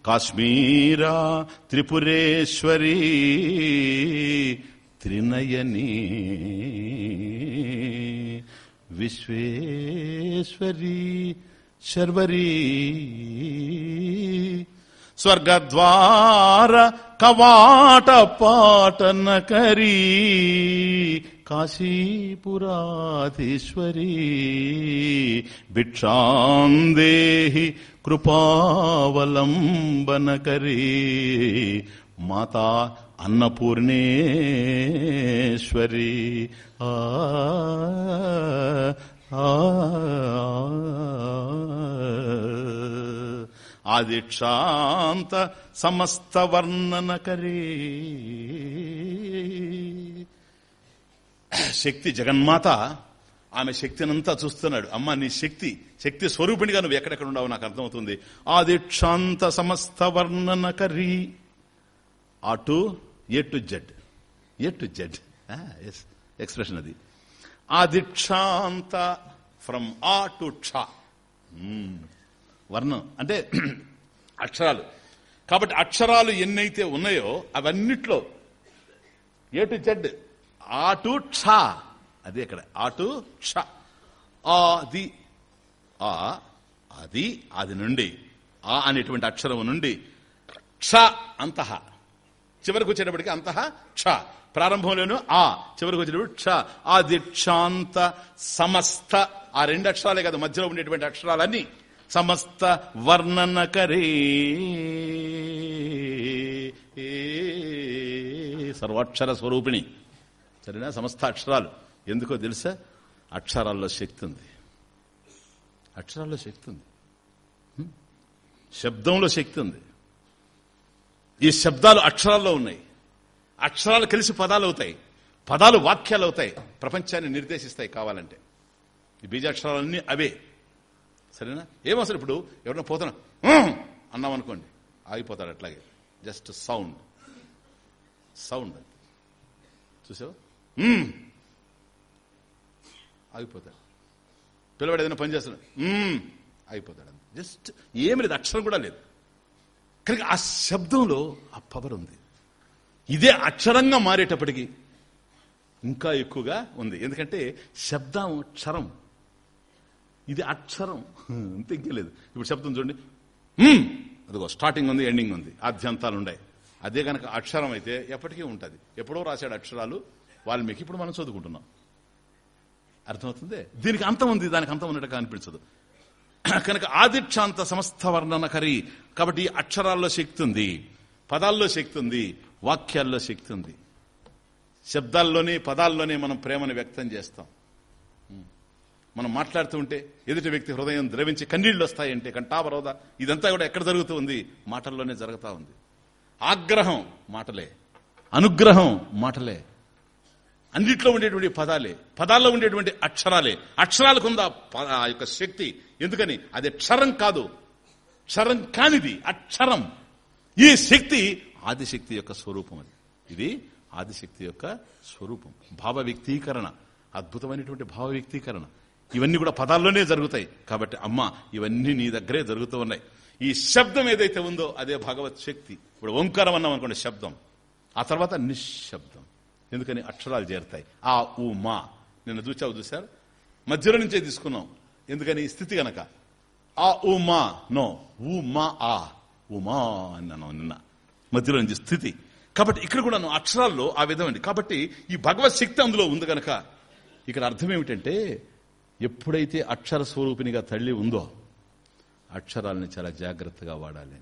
కాశ్మీరా త్రిపురేశ్వరీ త్రినయనీ. విశ్వేశ్వరీ శర్వరీ. స్వర్గద్వార కవాట పాటన కరీ కాశీపురాధీశ్వరీ భిక్షాందేహి కృపావలంబన కరీ మాతా అన్నపూర్ణేశ్వరి. ఆ ఆ, ఆదిక్షాంత సమస్త వర్ణన కరే. శక్తి జగన్మాత ఆమె శక్తినంతా చూస్తున్నాడు. అమ్మ నీ శక్తి శక్తి స్వరూపిణిగా నువ్వు ఎక్కడెక్కడ ఉండవు నాకు అర్థమవుతుంది. ఆదిక్షాంత సమస్త వర్ణనకరీ ఆ to A to Z. A to Z. Expression అది. ఆదిక్షాంత ఫ్రమ్ ఆ టు క్ష వర్ణం. అంటే అక్షరాలు. కాబట్టి అక్షరాలు ఎన్నైతే ఉన్నాయో అవన్నిట్లో ఏ టు జెడ్ ఆ టు క్ష అది ఇక్కడ ఆ టు క్ష ఆది ఆ అది అది నుండి. ఆ అనేటువంటి అక్షరం నుండి క్ష అంతః. చివరికి వచ్చేటప్పటికి అంతః క్ష ప్రారంభంలోను ఆ చివరికి వచ్చేటప్పుడు క్ష ఆ దిక్షాంత సమస్త. ఆ రెండు అక్షరాలే కదా మధ్యలో ఉండేటువంటి అక్షరాలన్నీ. సమస్త వర్ణన వర్ణనకరే సర్వాక్షర స్వరూపిణి. సరేనా? సమస్త అక్షరాలు. ఎందుకో తెలుసా? అక్షరాల్లో శక్తి ఉంది. అక్షరాల్లో శక్తి ఉంది. శబ్దంలో శక్తి ఉంది. ఈ శబ్దాలు అక్షరాల్లో ఉన్నాయి. అక్షరాలు కలిసి పదాలు అవుతాయి. పదాలు వాక్యాలు అవుతాయి. ప్రపంచాన్ని నిర్దేశిస్తాయి కావాలంటే. ఈ బీజాక్షరాలన్నీ అవే. సరేనా? ఏమసలు ఇప్పుడు ఎవరన్నా పోతున్నా అన్నాం అనుకోండి. ఆగిపోతాడు అట్లాగే. Just sound. సౌండ్ చూసావా? ఆగిపోతాడు పిల్లవాడు ఏదైనా పని చేస్తున్నాడు ఆగిపోతాడు జస్ట్ ఏమి లేదు. అక్షరం కూడా లేదు. కనుక ఆ శబ్దంలో ఆ పవర్ ఉంది. ఇదే అక్షరంగా మారేటప్పటికి ఇంకా ఎక్కువగా ఉంది. ఎందుకంటే శబ్దం క్షరం. ఇది అక్షరం. అంతే ఇంకేం లేదు ఇప్పుడు శబ్దం చూడండి. అదిగో స్టార్టింగ్ ఉంది ఎండింగ్ ఉంది. ఆద్యంతాలు ఉన్నాయి. అదే కనుక అక్షరం అయితే ఎప్పటికీ ఉంటుంది. ఎప్పుడో రాశాడు అక్షరాలు. వాల్మీకి ఇప్పుడు మనం చదువుకుంటున్నాం. అర్థమవుతుంది? దీనికి అంతం ఉంది దానికి అంతం ఉన్నట్టుగా అనిపించదు. కనుక ఆదిక్షాంత సమస్త వర్ణనకరి కాబట్టి అక్షరాల్లో శక్తి ఉంది. పదాల్లో శక్తి ఉంది. వాక్యాల్లో శక్తి ఉంది. శబ్దాల్లోనే పదాల్లోనే మనం ప్రేమను వ్యక్తం చేస్తాం. మనం మాట్లాడుతూ ఉంటే ఎదుటి వ్యక్తి హృదయం ద్రవించి కన్నీళ్ళు వస్తాయంటే కంటాబరోద ఇదంతా కూడా ఎక్కడ జరుగుతూ ఉంది? మాటల్లోనే జరుగుతూ ఉంది. ఆగ్రహం మాటలే. అనుగ్రహం మాటలే. అన్నిట్లో ఉండేటువంటి పదాలే. పదాల్లో ఉండేటువంటి అక్షరాలే. అక్షరాలకు ఉందా? ఆ యొక్క శక్తి. ఎందుకని? అది క్షరం కాదు. క్షరం కానిది. అక్షరం. ఈ శక్తి ఆదిశక్తి యొక్క స్వరూపం అది. ఇది ఆదిశక్తి యొక్క స్వరూపం. భావ వ్యక్తీకరణ అద్భుతమైనటువంటి భావ వ్యక్తీకరణ ఇవన్నీ కూడా పదాల్లోనే జరుగుతాయి. కాబట్టి అమ్మ ఇవన్నీ నీ దగ్గరే జరుగుతూ ఉన్నాయి. ఈ శబ్దం ఏదైతే ఉందో అదే భగవత్ శక్తి. ఇప్పుడు ఓంకారం అన్నాం అనుకోండి శబ్దం. ఆ తర్వాత నిశ్శబ్దం. ఎందుకని? అక్షరాలు చేరుతాయి. ఆ ఊ మా. నిన్న చూచావు చూశారు? మధ్యలో నుంచే తీసుకున్నాం. ఎందుకని? ఈ స్థితి గనక. ఆ ఊ మా నో. ఊ మా ఆ. ఉమా అన్నాను నిన్న. మధ్యలో నుంచి స్థితి. కాబట్టి ఇక్కడ కూడా అక్షరాల్లో ఆ విధమండి కాబట్టి ఈ భగవత్ శక్తి అందులో ఉంది గనక. ఇక్కడ అర్థం ఏమిటంటే ఎప్పుడైతే అక్షర స్వరూపినిగా తల్లి ఉందో అక్షరాలని చాలా జాగ్రత్తగా వాడాలి.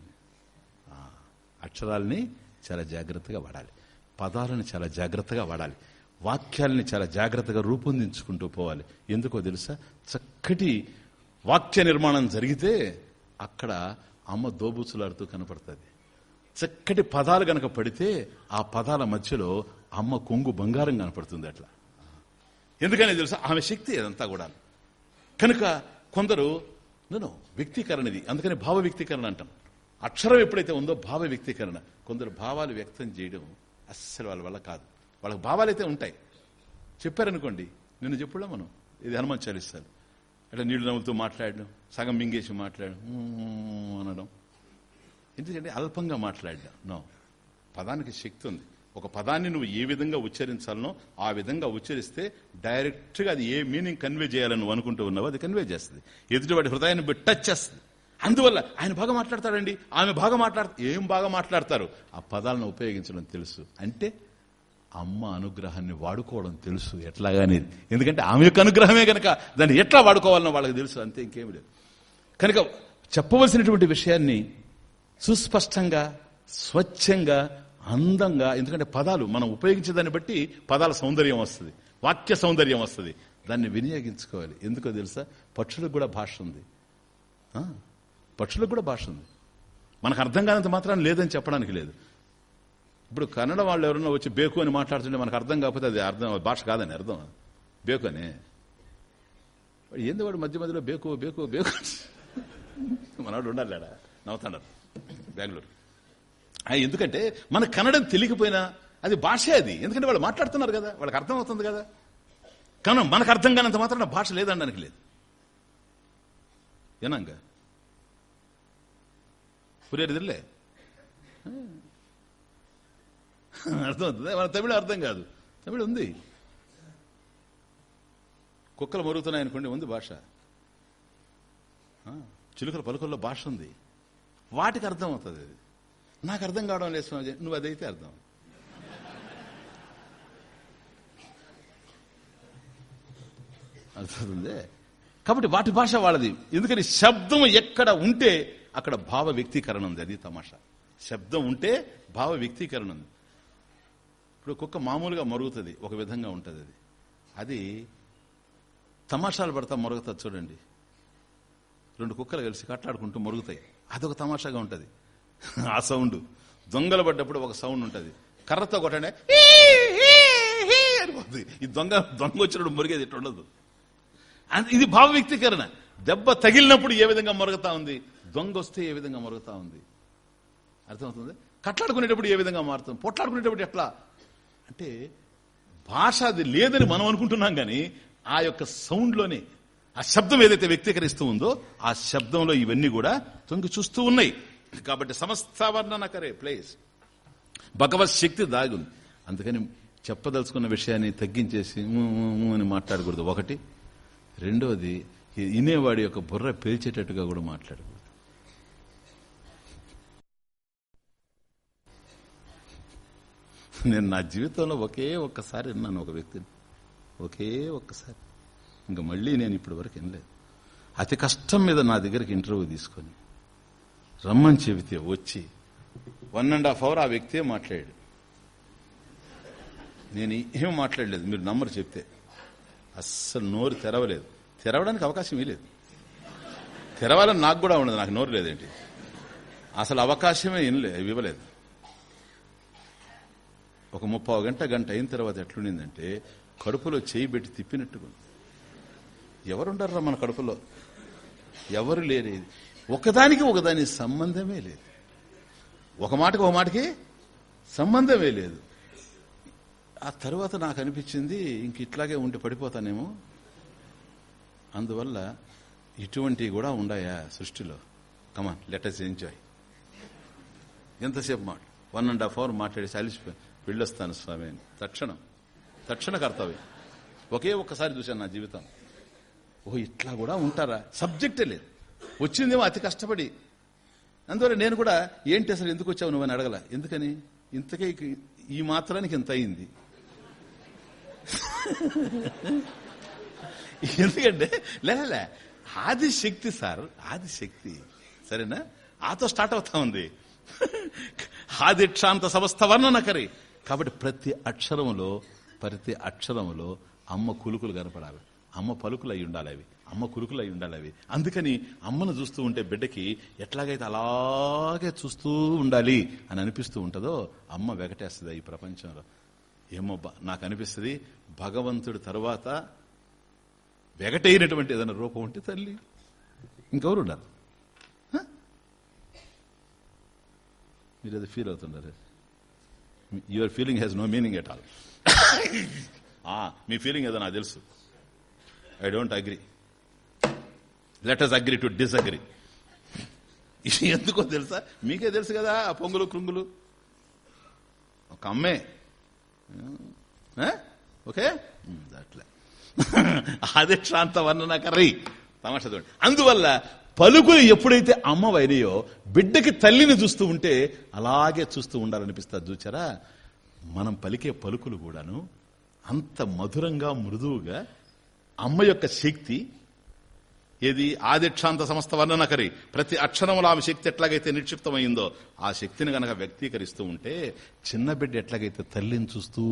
అక్షరాలని చాలా జాగ్రత్తగా వాడాలి. పదాలను చాలా జాగ్రత్తగా వాడాలి. వాక్యాలని చాలా జాగ్రత్తగా రూపొందించుకుంటూ పోవాలి. ఎందుకో తెలుసా? చక్కటి వాక్య నిర్మాణం జరిగితే అక్కడ అమ్మ దోబూచులాడుతూ కనపడుతుంది. చక్కటి పదాలు గనక పడితే ఆ పదాల మధ్యలో అమ్మ కొంగు బంగారం కనపడుతుంది అట్లా. ఎందుకని తెలుసా? ఆమె శక్తి అదంతా కూడా కనుక కొందరు నేను వ్యక్తీకరణ ఇది అందుకని భావ వ్యక్తీకరణ అంటాం. అక్షరం ఎప్పుడైతే ఉందో భావ వ్యక్తీకరణ. కొందరు భావాలు వ్యక్తం చేయడం అస్సలు వాళ్ళ వల్ల కాదు. వాళ్ళకి భావాలు అయితే ఉంటాయి. చెప్పారనుకోండి నిన్ను చెప్పుడా మనం? ఇది హనుమాన్ చాలిస్తారు అట్లా నీళ్ళు నవ్వుతూ మాట్లాడడం? సగం మింగేసి మాట్లాడడం? అనడం. ఎందుకంటే అల్పంగా మాట్లాడడం. నో. పదానికి శక్తి ఉంది. ఒక పదాన్ని నువ్వు ఏ విధంగా ఉచ్చరించాలనో ఆ విధంగా ఉచ్చరిస్తే డైరెక్ట్గా అది ఏ మీనింగ్ కన్వే చేయాలని నువ్వు అనుకుంటూ ఉన్నావో అది కన్వే చేస్తుంది. ఎదుటివాడి హృదయాన్ని బట్టి టచ్ చేస్తుంది. అందువల్ల ఆయన బాగా మాట్లాడతాడండి. ఆమె బాగా మాట్లాడతారు ఏం బాగా మాట్లాడతారు? ఆ పదాలను ఉపయోగించడం తెలుసు. అంటే అమ్మ అనుగ్రహాన్ని వాడుకోవడం తెలుసు. ఎట్లాగానేది ఎందుకంటే ఆమె యొక్క అనుగ్రహమే కనుక దాన్ని ఎట్లా వాడుకోవాలనో వాళ్ళకి తెలుసు. అంతే ఇంకేమి లేదు. కనుక చెప్పవలసినటువంటి విషయాన్ని సుస్పష్టంగా స్వచ్ఛంగా అందంగా ఎందుకంటే పదాలు మనం ఉపయోగించే దాన్ని బట్టి పదాల సౌందర్యం వస్తుంది వాక్య సౌందర్యం వస్తుంది. దాన్ని వినియోగించుకోవాలి. ఎందుకో తెలుసా? పక్షులకు కూడా భాష ఉంది. పక్షులకు కూడా భాష ఉంది. మనకు అర్థం కానంత మాత్రం లేదని చెప్పడానికి లేదు. ఇప్పుడు కన్నడ వాళ్ళు ఎవరన్నా వచ్చి బేకు అని మాట్లాడుతుంటే మనకు అర్థం కాకపోతే అది అర్థం భాష కాదని అర్థం. బేకు అని. ఏంది వాడు మధ్య మధ్యలో బేకు బేకు బేకు? మనవాడు ఉండాలి ఆడ నవ్వుతాడు. బెంగళూరు. ఎందుకంటే మన కన్నడం తెలియకపోయినా అది భాషే అది. ఎందుకంటే వాళ్ళు మాట్లాడుతున్నారు కదా వాళ్ళకి అర్థం అవుతుంది కదా. కానీ మనకు అర్థం కానంత మాత్రం భాష లేదనడానికి లేదు. ఏనంగా? పురేరిదిల్లే అర్థం అవుతుంది మన తమిళ అర్థం కాదు. తమిళ ఉంది. కుక్కలు మరుగుతున్నాయి అనుకోండి ఉంది భాష. చిలుకల పలుకల్లో భాష ఉంది. వాటికి అర్థం అవుతుంది అది. నాకు అర్థం కావడం లేదు స్వామి నువ్వు అదైతే అర్థం. అర్థమవుతుంది? కాబట్టి వాటి భాష వాళ్ళది. ఎందుకని శబ్దం ఎక్కడ ఉంటే అక్కడ భావ వ్యక్తీకరణ ఉంది. అది తమాషా. శబ్దం ఉంటే భావ వ్యక్తీకరణ ఉంది. ఇప్పుడు కుక్క మామూలుగా మరుగుతుంది. ఒక విధంగా ఉంటుంది అది. అది తమాషాలు పడతా మరుగుతుంది చూడండి. రెండు కుక్కలు కలిసి కట్లాడుకుంటూ మరుగుతాయి. అదొక తమాషాగా ఉంటుంది. ఆ సౌండ్. దొంగలు పడ్డప్పుడు ఒక సౌండ్ ఉంటుంది. కర్రతో కొట్టండి. "ఈ, ఈ, దొంగ దొంగ వచ్చినప్పుడు మురిగేది ఉండదు. ఇది భావ వ్యక్తీకరణ. దెబ్బ తగిలినప్పుడు ఏ విధంగా మొరుగుతా ఉంది? దొంగ వస్తే ఏ విధంగా మొరుగుతా ఉంది? అర్థమవుతుంది? కట్లాడుకునేటప్పుడు ఏ విధంగా మారుతుంది పొట్లాడుకునేటప్పుడు ఎట్లా? అంటే భాష అది లేదని మనం అనుకుంటున్నాం కానీ ఆ యొక్క సౌండ్లోనే ఆ శబ్దం ఏదైతే వ్యక్తీకరిస్తూ ఉందో ఆ శబ్దంలో ఇవన్నీ కూడా తొంగి చూస్తూ ఉన్నాయి. కాబట్టి సమస్త వర్ణనకరే ప్లేస్ భగవత్ శక్తి దాగుంది. అందుకని చెప్పదలుచుకున్న విషయాన్ని తగ్గించేసి అని మాట్లాడకూడదు. ఒకటి. రెండవది ఇనేవాడి వినేవాడి యొక్క బుర్ర పేల్చేటట్టుగా కూడా మాట్లాడకూడదు. నేను నా జీవితంలో ఒకే ఒక్కసారి విన్నాను ఒక వ్యక్తిని. ఒకే ఒక్కసారి. ఇంకా మళ్ళీ నేను ఇప్పటి వరకు వినలేదు. అతి కష్టం మీద నా దగ్గరికి ఇంటర్వ్యూ తీసుకొని రమ్మని చెబితే వచ్చి వన్ అండ్ హాఫ్ అవర్ ఆ వ్యక్తే మాట్లాడాడు. నేను ఏం మాట్లాడలేదు మీరు నంబర్ చెప్తే. అస్సలు నోరు తెరవలేదు. తెరవడానికి అవకాశం లేదు తెరవాలని నాకు కూడా ఉండదు నాకు నోరు లేదేంటి? అసలు అవకాశమే ఇనలే ఇవ్వలేదు. ఒక ముప్పై గంట గంట అయిన తర్వాత ఎట్లుండిందంటే కడుపులో చేయి పెట్టి తిప్పినట్టుగా ఎవరుండర్రా మన కడుపులో? ఎవరు లేరేది ఒకదానికి ఒకదాని సంబంధమే లేదు. ఒక మాటకి ఒక మాటకి సంబంధమే లేదు. ఆ తర్వాత నాకు అనిపించింది ఇంక ఇట్లాగే ఉండి పడిపోతానేమో. అందువల్ల ఇటువంటివి కూడా ఉండాయా సృష్టిలో? కమాన్ లెటర్స్ ఎంజాయ్ ఎంతసేపు మాట వన్ అండ్ హాఫ్ అవర్ మాట్లాడేసి అలిసిపోయి వెళ్ళొస్తాను స్వామి అని. తక్షణం తక్షణ కర్తవ్యం. ఒకే ఒక్కసారి చూశాను నా జీవితం. ఓ ఇట్లా కూడా ఉంటారా? సబ్జెక్టే లేదు. వచ్చిందేమో అతి కష్టపడి. అందువల్ల నేను కూడా ఏంటి అసలు ఎందుకు వచ్చావు నువ్వని అడగల. ఎందుకని? ఇంతకే ఈ మాత్రానికి ఇంత అయింది. ఎందుకంటే లేలే ఆదిశక్తి సార్ ఆదిశక్తి సరేనా? ఆతో స్టార్ట్ అవుతా ఉంది. ఆదిక్షాంత సమస్త వర్ణనకరి కాబట్టి ప్రతి అక్షరములో ప్రతి అక్షరములో అమ్మ కులుకులు కనపడాలి. అమ్మ పలుకులు అయి ఉండాలి అవి. అమ్మ కురుకులు అయి ఉండాలి అవి. అందుకని అమ్మను చూస్తూ ఉంటే బిడ్డకి ఎట్లాగైతే అలాగే చూస్తూ ఉండాలి అని అనిపిస్తూ ఉంటుందో అమ్మ వెగటేస్తుంది ఈ ప్రపంచంలో. ఏమో నాకు అనిపిస్తుంది భగవంతుడి తర్వాత వెగటైనటువంటి ఏదైనా రూపం ఉంటే తల్లి ఇంకెవరు ఉండాలి మీరు అది ఫీల్ అవుతున్నారు your feeling has no meaning at all me feeling ఏదో నాకు తెలుసు. I don't agree letters agree to disagree ఇది ఎందుకో తెలుసా? మీకే తెలుసు కదా ఆ పొంగులు కృంగులు? ఒక అమ్మే. ఓకే? అట్లా. అదే శాంత వర్ణన కర్రీ. తమాషా చూడండి. అందువల్ల పలుకులు ఎప్పుడైతే అమ్మవైనయో బిడ్డకి తల్లిని చూస్తూ ఉంటే అలాగే చూస్తూ ఉండాలనిపిస్తుంది చూచారా? మనం పలికే పలుకులు కూడాను అంత మధురంగా మృదువుగా అమ్మ యొక్క శక్తి ఏది ఆదిక్షాంత సంస్థ వర్ణనకరి ప్రతి అక్షరములు ఆమె శక్తి ఎట్లాగైతే నిక్షిప్తమైందో ఆ శక్తిని గనక వ్యక్తీకరిస్తూ ఉంటే చిన్న బిడ్డ ఎట్లాగైతే తల్లిని చూస్తూ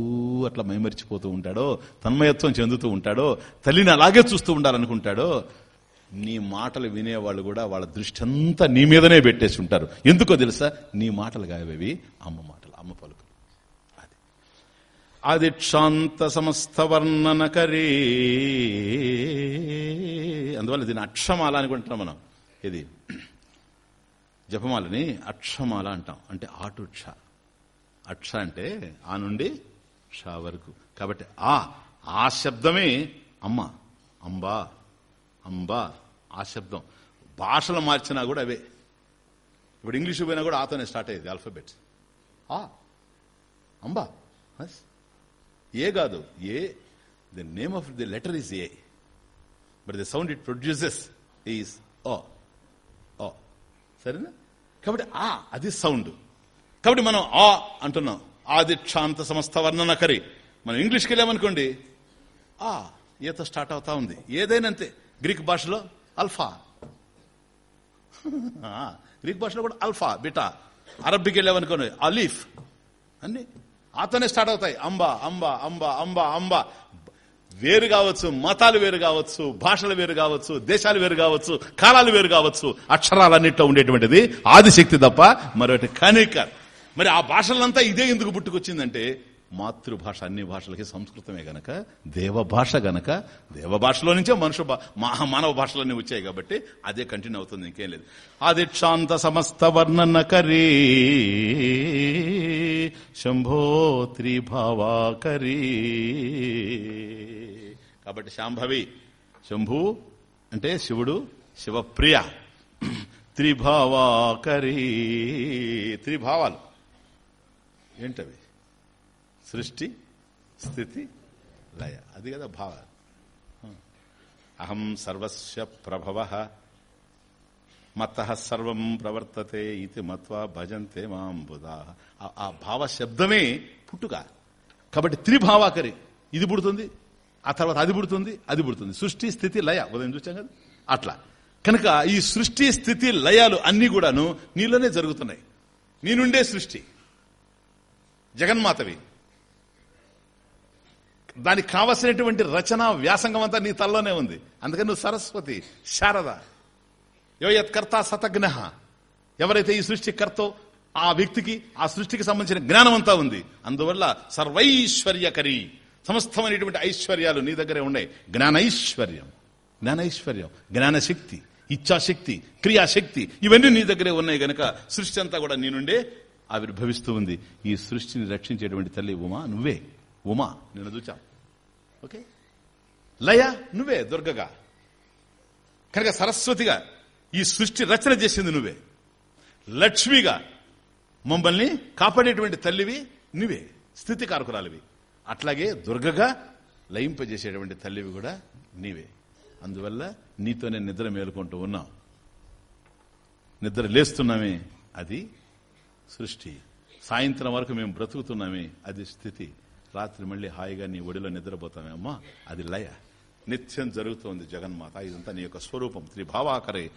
అట్లా మైమరిచిపోతూ ఉంటాడో తన్మయత్వం చెందుతూ ఉంటాడో తల్లిని అలాగే చూస్తూ ఉండాలనుకుంటాడో నీ మాటలు వినేవాళ్ళు కూడా వాళ్ళ దృష్టి అంతా నీ మీదనే పెట్టేసి ఉంటారు. ఎందుకో తెలుసా? నీ మాటలు కావవి అమ్మ మాటలు అమ్మ పలుకులు. అదిక్షాంత సమస్త వర్ణనకరీ అందువల్ల దీన్ని అక్షమాల అనుకుంటున్నాం మనం. ఇది జపమాలని అక్షమాల అంటాం. అంటే ఆటుక్ష అక్ష అంటే ఆ నుండి షా వరకు. కాబట్టి ఆ ఆ శబ్దమే అమ్మ అంబా అంబా ఆ శబ్దం. భాషలు మార్చినా కూడా అవే. ఇప్పుడు ఇంగ్లీష్ పోయినా కూడా ఆతోనే స్టార్ట్ అయ్యేది ఆల్ఫాబెట్స్ ఆ అంబా ఏ కాదు A the name of the letter is A but the sound it produces is O O సరేనా? కాబట్టి ఆ అది సౌండ్ కాబట్టి మనం ఆ అంటున్నాం. ఆది క్షాంత వర్ణన వర్ణనకరి మనం ఇంగ్లీష్కి వెళ్ళామనుకోండి ఆ ఈత స్టార్ట్ అవుతా ఉంది. ఏదైనా అంతే గ్రీక్ భాషలో అల్ఫా గ్రీక్ భాషలో కూడా అల్ఫా బిటా అరబ్బీకి వెళ్ళామనుకోండి అలీఫ్ అన్ని ఆతోనే స్టార్ట్ అవుతాయి. అంబా అంబ అంబా అంబ అంబ. వేరు కావచ్చు మతాలు వేరు కావచ్చు భాషలు వేరు కావచ్చు దేశాలు వేరు కావచ్చు కాలాలు వేరు కావచ్చు అక్షరాలన్నిట్లో ఉండేటువంటిది ఆదిశక్తి తప్ప మరొకటి కనికర్. మరి ఆ భాషలంతా ఇదే ఎందుకు పుట్టుకొచ్చిందంటే మాతృభాష అన్ని భాషలకి సంస్కృతమే గనక దేవభాష గనక దేవభాషలో నుంచే మనుషు మహా మా- మానవ భాషలన్నీ వచ్చాయి కాబట్టి అదే కంటిన్యూ అవుతుంది ఇంకేం లేదు. ఆదిక్షాంత సమస్త వర్ణన కరీ శంభో త్రిభావాకరీ. కాబట్టి శాంభవి శంభు అంటే శివుడు శివప్రియ త్రిభావాకరీ. త్రిభావాలు. ఏంటవి? సృష్టి స్థితి లయ. అది కదా భావ. అహం సర్వస్య ప్రభవ. మత సర్వం ప్రవర్తతే ఇది మత్వా భజంతే మాంబుధా ఆ- భావ శబ్దమే పుట్టుక. కాబట్టి త్రిభావాకరి. ఇది పుడుతుంది ఆ తర్వాత అది పుడుతుంది అది పుడుతుంది. సృష్టి స్థితి లయ. ఉదయం చూసాం కదా? అట్లా. కనుక ఈ సృష్టి స్థితి లయాలు అన్ని కూడాను నీలోనే జరుగుతున్నాయి. నీ నుండే సృష్టి. జగన్మాతవి. దానికి కావలసినటువంటి రచన వ్యాసంగం అంతా నీ తల్లోనే ఉంది. అందుకని నువ్వు సరస్వతి శారద యోయత్కర్త సతజ్ఞ ఎవరైతే ఈ సృష్టి కర్తో ఆ వ్యక్తికి ఆ సృష్టికి సంబంధించిన జ్ఞానం అంతా ఉంది అందువల్ల సర్వైశ్వర్యకరి సమస్తమైనటువంటి ఐశ్వర్యాలు నీ దగ్గరే ఉన్నాయి. జ్ఞానైశ్వర్యం జ్ఞానైశ్వర్యం జ్ఞానశక్తి ఇచ్ఛాశక్తి క్రియాశక్తి ఇవన్నీ నీ దగ్గరే ఉన్నాయి గనక సృష్టి అంతా కూడా నీ నుండే ఆవిర్భవిస్తూ ఉంది. ఈ సృష్టిని రక్షించేటువంటి తల్లి ఉమా నువ్వే. ఉమా నిన్ను చూచాం. ఓకే? లయ నువ్వే దుర్గగా. కనుక సరస్వతిగా ఈ సృష్టి రచన చేసింది నువ్వే. లక్ష్మిగా మమ్మల్ని కాపాడేటువంటి తల్లివి నువ్వే స్థితి కారకురాలివి అట్లాగే దుర్గగా లయింపజేసేటువంటి తల్లివి కూడా నీవే. అందువల్ల నీతోనే నిద్ర మేలుకుంటూ ఉన్నాం. నిద్ర లేస్తున్నామే అది సృష్టి. సాయంత్రం వరకు మేము బ్రతుకుతున్నామే అది స్థితి. రాత్రి మళ్ళీ హాయిగా నీ ఒడిలో నిద్రపోతామేమో అమ్మా అది లయ. నిత్యం జరుగుతోంది జగన్మాత. ఇదంతా నీ యొక్క స్వరూపం. త్రిభావాకరే.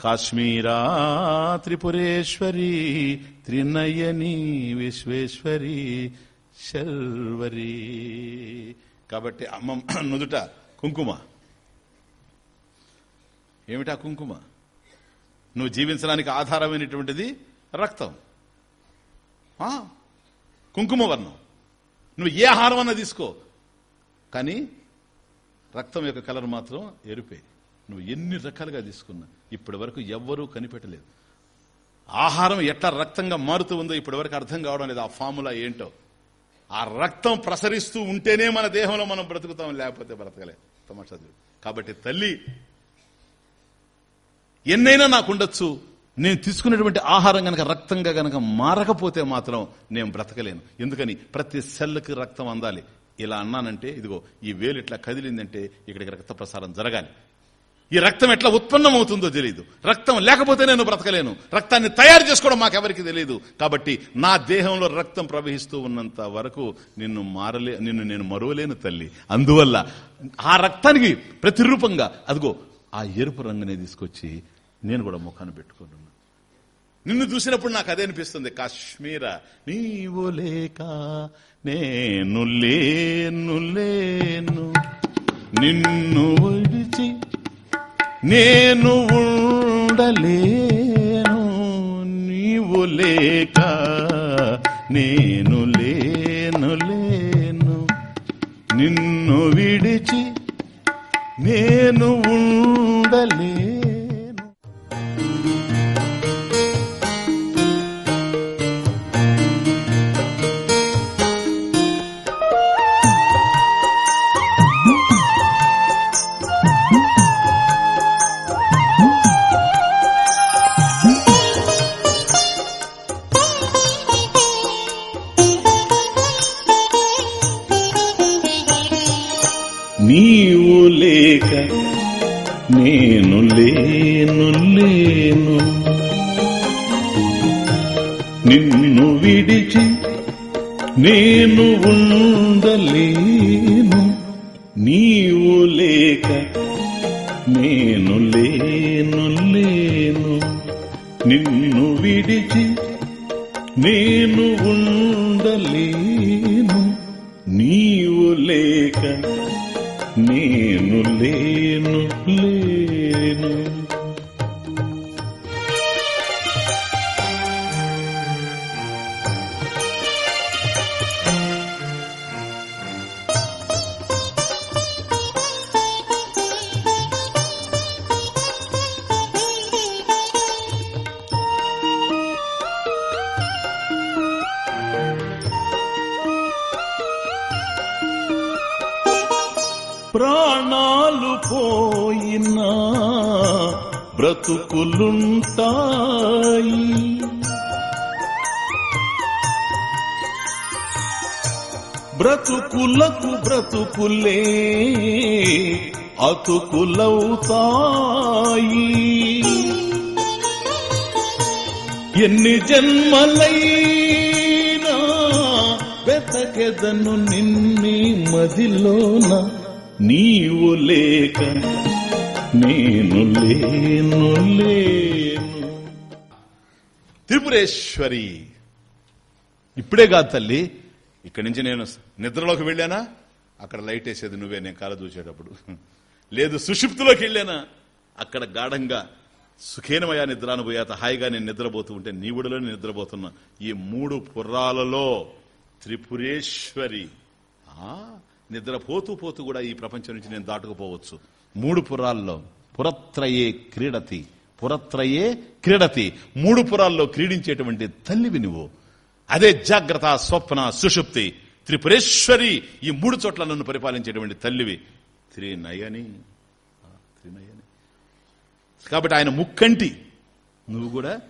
కాశ్మీరా త్రిపురేశ్వరి త్రినయని విశ్వేశ్వరి శర్వరి. కాబట్టి అమ్మ నుదుట కుంకుమ. ఏమిటా కుంకుమ? నువ్వు జీవించడానికి ఆధారమైనటువంటిది రక్తం. ఆ, కుంకుమ వర్ణం నువ్వు ఏ ఆహారం అన్నా తీసుకో. కానీ రక్తం యొక్క కలర్ మాత్రం ఎరుపే. నువ్వు ఎన్ని రకాలుగా తీసుకున్నా ఇప్పటి వరకు ఎవ్వరూ కనిపెట్టలేదు. ఆహారం ఎట్లా రక్తంగా మారుతూ ఉందో ఇప్పటి వరకు అర్థం కావడం లేదు ఆ ఫార్ములా ఏంటో. ఆ రక్తం ప్రసరిస్తూ ఉంటేనే మన దేహంలో మనం బ్రతుకుతాం లేకపోతే బ్రతకలే. తమాషా కాబట్టి తల్లి ఎన్నైనా నాకు ఉండొచ్చు. నేను తీసుకునేటువంటి ఆహారం గనక రక్తంగా గనక మారకపోతే మాత్రం నేను బ్రతకలేను. ఎందుకని? ప్రతి సెల్కి రక్తం అందాలి. ఇలా అన్నానంటే ఇదిగో ఈ వేలు ఇట్లా కదిలిందంటే ఇక్కడికి రక్త ప్రసారం జరగాలి. ఈ రక్తం ఎట్లా ఉత్పన్నం అవుతుందో తెలియదు రక్తం లేకపోతే నేను బ్రతకలేను. రక్తాన్ని తయారు చేసుకోవడం మాకెవరికి తెలియదు కాబట్టి నా దేహంలో రక్తం ప్రవహిస్తూ ఉన్నంత వరకు నిన్ను మారలే నిన్ను నేను మరువలేను తల్లి. అందువల్ల ఆ రక్తానికి ప్రతిరూపంగా అదిగో ఆ ఎరుపు రంగునే తీసుకొచ్చి నేను కూడా ముఖాన్ని పెట్టుకుంటున్నాను నిన్ను చూసినప్పుడు నాకు అదే అనిపిస్తుంది కాశ్మీర నీవు లేక నేను లేను లేను. నిన్ను విడిచి నేను ఉండలేను. నీవు లేక నేను లేను లేను. నిన్ను విడిచి నేను ఉండలేను నేను ఉండలేను నీవు లేక నేను లేను లేను. నిన్ను విడిచి నేను ఉండలేను నీవు లేక నేను లేను లేను. బ్రతుకులకు బ్రతుకులే అతుకులవుతాయి. ఎన్ని జన్మలైనా వెతకెదను నిన్ని మదిలోన నీవు లేక నేను లేను లేను. త్రిపురేశ్వరి ఇప్పుడే కాదు తల్లి? ఇక్కడి నుంచి నేను నిద్రలోకి వెళ్ళానా? అక్కడ లైట్ వేసేది నువ్వే నేను కాల చూసేటప్పుడు లేదు సుషిప్తులోకి వెళ్ళానా? అక్కడ గాఢంగా సుఖేనమయా నిద్ర పోయాత హాయిగా నేను నిద్రపోతూ ఉంటే నీ నిద్రపోతున్నా. ఈ మూడు పుర్రాలలో త్రిపురేశ్వరి. ఆ నిద్రపోతూ పోతూ కూడా ఈ ప్రపంచం నుంచి నేను దాటుకుపోవచ్చు. మూడు పురాల్లో పురత్రయే క్రీడతి పురత్రయే క్రీడతి. మూడు పురాల్లో క్రీడించేటువంటి తల్లివి నువ్వు. అదే జాగ్రత్త స్వప్న సుషుప్తి. త్రిపురేశ్వరి ఈ మూడు చోట్ల నన్ను పరిపాలించేటువంటి తల్లివి. త్రినయని. త్రినయని. కాబట్టి ఆయన ముక్కంటి. నువ్వు కూడా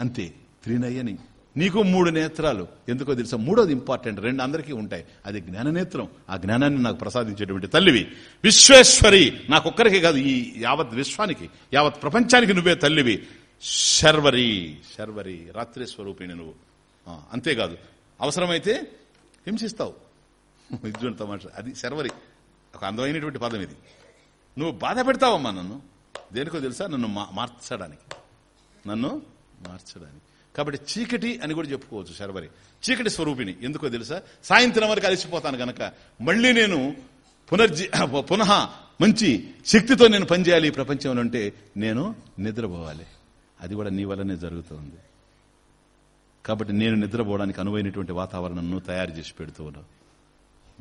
అంతే త్రినయని. నీకు మూడు నేత్రాలు. ఎందుకో తెలుసా? మూడోది ఇంపార్టెంట్. రెండు అందరికీ ఉంటాయి. అది జ్ఞాననేత్రం. ఆ జ్ఞానాన్ని నాకు ప్రసాదించేటువంటి తల్లివి. విశ్వేశ్వరి నాకొక్కరికి కాదు ఈ యావత్ విశ్వానికి యావత్ ప్రపంచానికి నువ్వే తల్లివి. శర్వరి శర్వరి రాత్రి స్వరూపిణి నువ్వు. అంతేకాదు. అవసరమైతే హింసిస్తావు. విద్యుత్ తమాష అది శర్వరి. ఒక అందమైనటువంటి పదం ఇది. నువ్వు బాధ పెడతావమ్మా నన్ను. దేనికో తెలుసా? నన్ను మా- మార్చడానికి. నన్ను మార్చడానికి. కాబట్టి చీకటి అని కూడా చెప్పుకోవచ్చు శర్వరి. చీకటి స్వరూపిణి. ఎందుకో తెలుసా? సాయంత్రం వరకు అలసిపోతాను గనక మళ్ళీ నేను పునర్జీ పునః మంచి శక్తితో నేను పనిచేయాలి ఈ ప్రపంచంలో అంటే నేను నిద్రపోవాలి. అది కూడా నీ వల్లనే జరుగుతుంది. కాబట్టి నేను నిద్రపోవడానికి అనువైనటువంటి వాతావరణం తయారు చేసి పెడుతూ ఉన్నావు.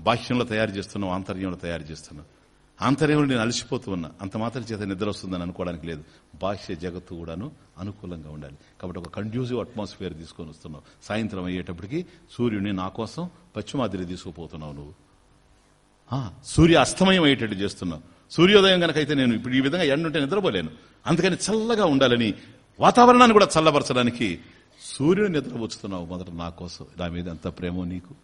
బాహ్యంలో తయారు చేస్తున్నావు ఆంతర్యంలో తయారు చేస్తున్నావు. ఆంతర్యంలో నేను అలసిపోతూ ఉన్నా. అంత మాత్రం చేత నిద్ర వస్తుందని అనుకోవడానికి లేదు. బాహ్య జగత్తు కూడాను అనుకూలంగా ఉండాలి. కాబట్టి ఒక కండ్యూజివ్ అట్మాస్ఫియర్ తీసుకొని వస్తున్నావు. సాయంత్రం అయ్యేటప్పటికి సూర్యుడిని నా కోసం పశ్చిమాదిరి తీసుకుపోతున్నావు నువ్వు. ఆ, సూర్య అస్తమయం అయ్యేటట్టు చేస్తున్నావు. సూర్యోదయం గనకైతే నేను ఇప్పుడు ఈ విధంగా ఎండుంటే నిద్రపోలేను. అందుకని చల్లగా ఉండాలని వాతావరణాన్ని కూడా చల్లబరచడానికి సూర్యుడు నిద్రపుచ్చుతున్నావు మొదట నా కోసం. నా మీద ఎంత ప్రేమో నీకు.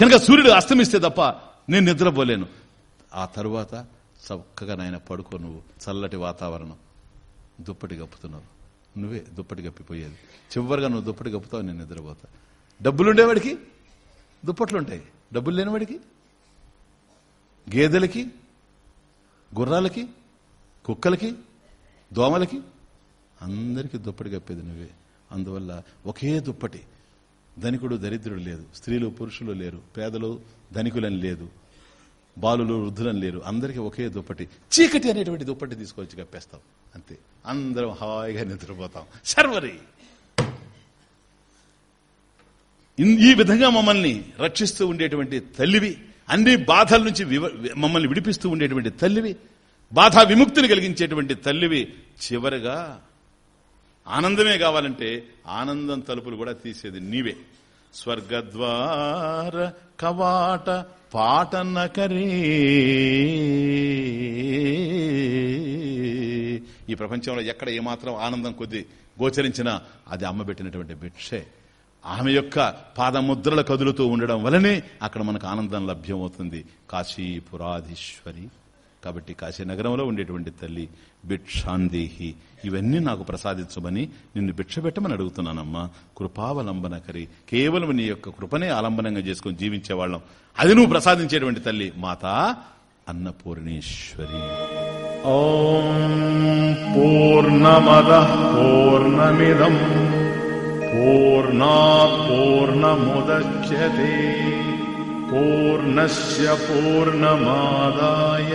కనుక సూర్యుడు అస్తమిస్తే తప్ప నేను నిద్రపోలేను. ఆ తరువాత చక్కగా నాయన పడుకో నువ్వు. చల్లటి వాతావరణం. దుప్పటి కప్పుతున్నావు. నువ్వే దుప్పటి కప్పిపోయేది. చివరిగా నువ్వు దుప్పటి కప్పుతావు నేను నిద్రపోతా. డబ్బులుండేవాడికి దుప్పట్లు ఉంటాయి డబ్బులు లేనివాడికి గేదెలకి? గుర్రాలకి? కుక్కలకి? దోమలకి? అందరికీ దుప్పటి కప్పేది నువ్వే. అందువల్ల ఒకే దుప్పటి. ధనికుడు దరిద్రుడు లేదు. స్త్రీలు పురుషులు లేరు. పేదలు ధనికులని లేదు. బాలులు వృద్ధులని లేరు. అందరికీ ఒకే దుప్పటి. చీకటి అనేటువంటి దుప్పటి తీసుకొచ్చి కప్పేస్తాం. అంతే. అందరం హాయిగా నిద్రపోతాం. సర్వరి! ఈ విధంగా మమ్మల్ని రక్షిస్తూ ఉండేటువంటి తల్లివి అన్ని బాధల నుంచి మమ్మల్ని విడిపిస్తూ ఉండేటువంటి తల్లివి బాధా విముక్తిని కలిగించేటువంటి తల్లివి చివరగా ఆనందమే కావాలంటే ఆనందం తలుపులు కూడా తీసేది నీవే. స్వర్గద్వార కవాట పాట కరే. ఈ ప్రపంచంలో ఎక్కడ ఏమాత్రం ఆనందం కొద్ది గోచరించినా అది అమ్మ పెట్టినటువంటి భిక్షే. ఆమె యొక్క పాదముద్రల కదులుతూ ఉండడం వలనే అక్కడ మనకు ఆనందం లభ్యమవుతుంది. కాశీపురాధీశ్వరి. కాబట్టి కాశీనగరంలో ఉండేటువంటి తల్లి భిక్షాందేహి. ఇవన్నీ నాకు ప్రసాదించమని నిన్ను భిక్ష పెట్టమని అడుగుతున్నానమ్మా. కృపావలంబన కరి కేవలం నీ యొక్క కృపనే ఆలంబనంగా చేసుకుని జీవించేవాళ్ళం. అది నువ్వు ప్రసాదించేటువంటి తల్లి మాత అన్నపూర్ణేశ్వరి. ఓం పూర్ణమద పూర్ణమిదం. పూర్ణా పూర్ణముద్యతే. పూర్ణస్ పూర్ణమాదాయ.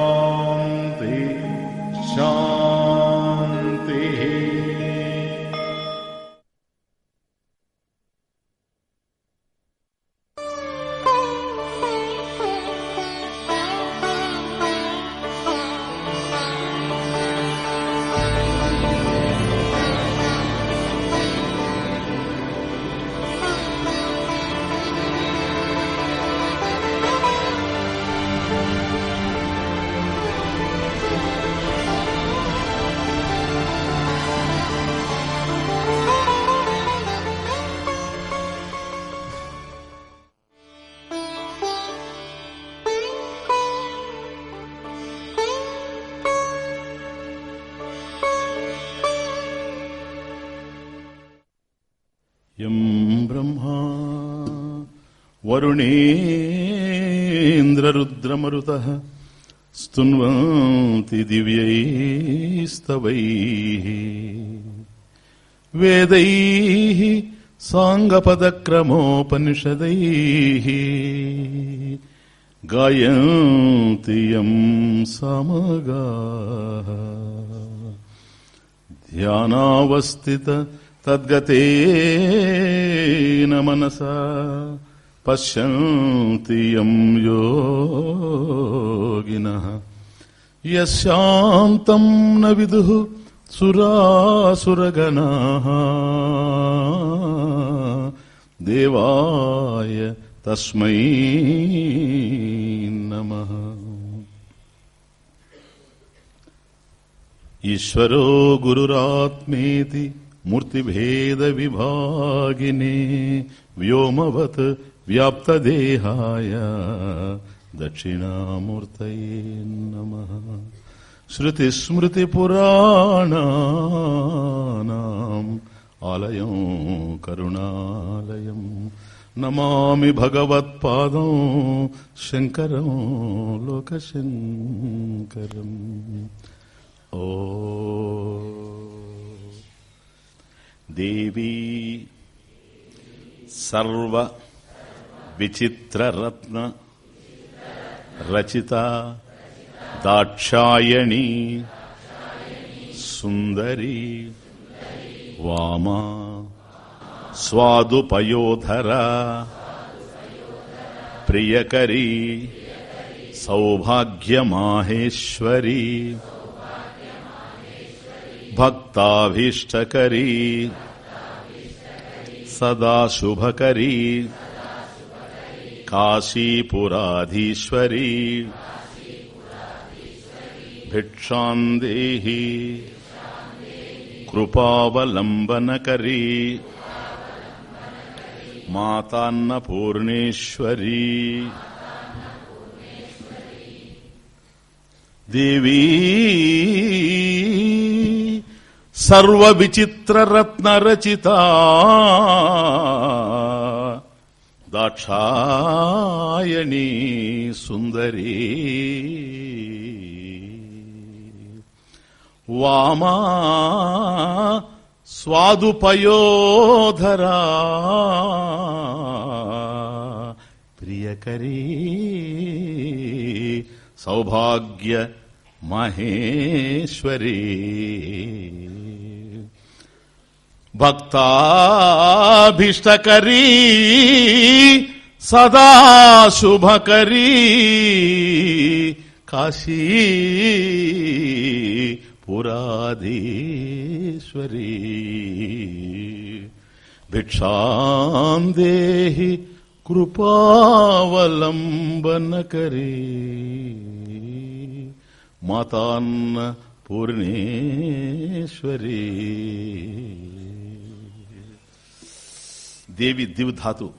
వరుణేంద్రరుద్రమరుత స్తున్వంతి దివ్యైస్తవై వేదై సాంగపదక్రమోపనిషదై గాయంతి యం సమగా ధ్యానావస్థిత తద్గతేన మనసా పశ్యంతి యం యోగిన యశాంతం న విదు సురాసురగణా దేవాయ తస్మై నమ ఈశ్వరో గురురాత్మేతి మూర్తిభేద విభాగిని వ్యోమవత్ వ్యాప్తదేహాయ దక్షిణామూర్తయే నమ. శృతిస్మృతిపురాణానాం ఆలయం కరుణాలయం. నమామి భగవత్పాదం శంకరం లోకశంకరం. ఓ దేవీ సర్వ విచిత్రరత్న. రచిత దాక్షాయణి. సుందరి. వామా. స్వాదుపయోధర. ప్రియకరీ. సౌభాగ్యమాహేశ్వరీ. భక్తాభీష్టకరీ. సదాశుభకరీ. శుభకరీ కాశీపురాధీశ్వరీ భిక్షాందేహి కృపావలంబనకరీ మాతాన్నపూర్ణేశ్వరీ దేవీ సర్వ విచిత్ర దాక్షాయణీ సుందరీ. వామా స్వాదుపయోధరా. ప్రియకరీ సౌభాగ్య మహేశ్వరీ. భక్తాభిష్టకరీ సదాశుభకరీ. కాశీ పురాధీశ్వరీ. భిక్షాం దేహి కృపావలంబనకరీ. మాతాన్న పూర్ణేశ్వరీ. దేవి దివ్ ధాతు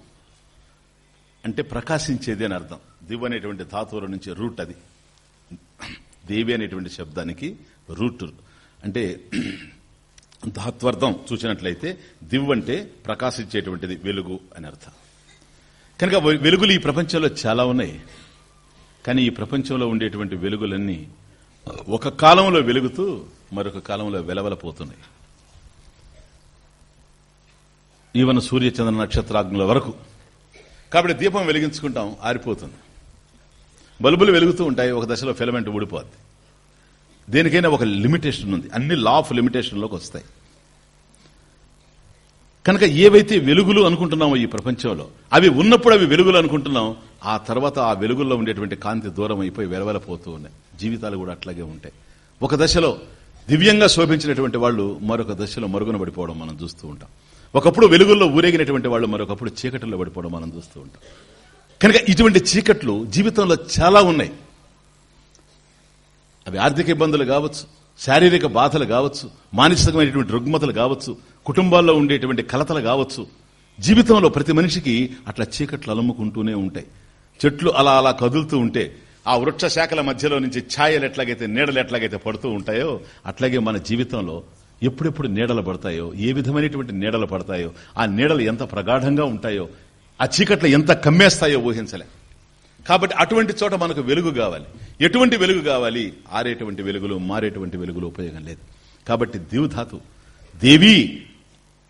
అంటే ప్రకాశించేది అని అర్థం. దివ్ అనేటువంటి ధాతువుల నుంచి రూట్ అది. దేవి అనేటువంటి శబ్దానికి రూట్. అంటే ధాత్వర్థం చూసినట్లయితే దివ్ అంటే ప్రకాశించేటువంటిది వెలుగు అని అర్థం. కనుక వెలుగులు ఈ ప్రపంచంలో చాలా ఉన్నాయి. కానీ ఈ ప్రపంచంలో ఉండేటువంటి వెలుగులన్నీ ఒక కాలంలో వెలుగుతూ మరొక కాలంలో వెలవలపోతున్నాయి. ఈవన సూర్య చంద్ర నక్షత్రాగ్నుల వరకు. కాబట్టి దీపం వెలిగించుకుంటాం ఆరిపోతుంది. బల్బులు వెలుగుతూ ఉంటాయి ఒక దశలో ఫిలమెంట్ ఊడిపోద్ది. దేనికైనా ఒక లిమిటేషన్ ఉంది. అన్ని లా ఆఫ్ లిమిటేషన్లోకి వస్తాయి. కనుక ఏవైతే వెలుగులు అనుకుంటున్నామో ఈ ప్రపంచంలో అవి ఉన్నప్పుడు అవి వెలుగులు అనుకుంటున్నాం ఆ తర్వాత ఆ వెలుగుల్లో ఉండేటువంటి కాంతి దూరం అయిపోయి వెలవెలపోతూ ఉన్నాయి. జీవితాలు కూడా అట్లాగే ఉంటాయి. ఒక దశలో దివ్యంగా శోభించినటువంటి వాళ్ళు మరొక దశలో మరుగున పడిపోవడం మనం చూస్తూ ఉంటాం. ఒకప్పుడు వెలుగుల్లో ఊరేగినటువంటి వాళ్ళు మరొకప్పుడు చీకటిలో పడిపోవడం మనం చూస్తూ ఉంటాం. కనుక ఇటువంటి చీకట్లు జీవితంలో చాలా ఉన్నాయి. అవి ఆర్థిక ఇబ్బందులు కావచ్చు శారీరక బాధలు కావచ్చు మానసికమైనటువంటి రుగ్మతలు కావచ్చు కుటుంబాల్లో ఉండేటువంటి కలతలు కావచ్చు. జీవితంలో ప్రతి మనిషికి అట్లా చీకట్లు అలముకుంటూనే ఉంటాయి. చెట్లు అలా అలా కదులుతూ ఉంటే ఆ వృక్ష శాఖల మధ్యలో నుంచి ఛాయలు ఎట్లాగైతే నీడలు ఎట్లాగైతే పడుతూ ఉంటాయో అట్లాగే మన జీవితంలో ఎప్పుడెప్పుడు నీడలు పడతాయో ఏ విధమైనటువంటి నీడలు పడతాయో ఆ నీడలు ఎంత ప్రగాఢంగా ఉంటాయో ఆ చీకట్లు ఎంత కమ్మేస్తాయో ఊహించలే. కాబట్టి అటువంటి చోట మనకు వెలుగు కావాలి. ఎటువంటి వెలుగు కావాలి? ఆరేటువంటి వెలుగులు మారేటువంటి వెలుగులు ఉపయోగం లేదు. కాబట్టి దివ్ధాతు దేవి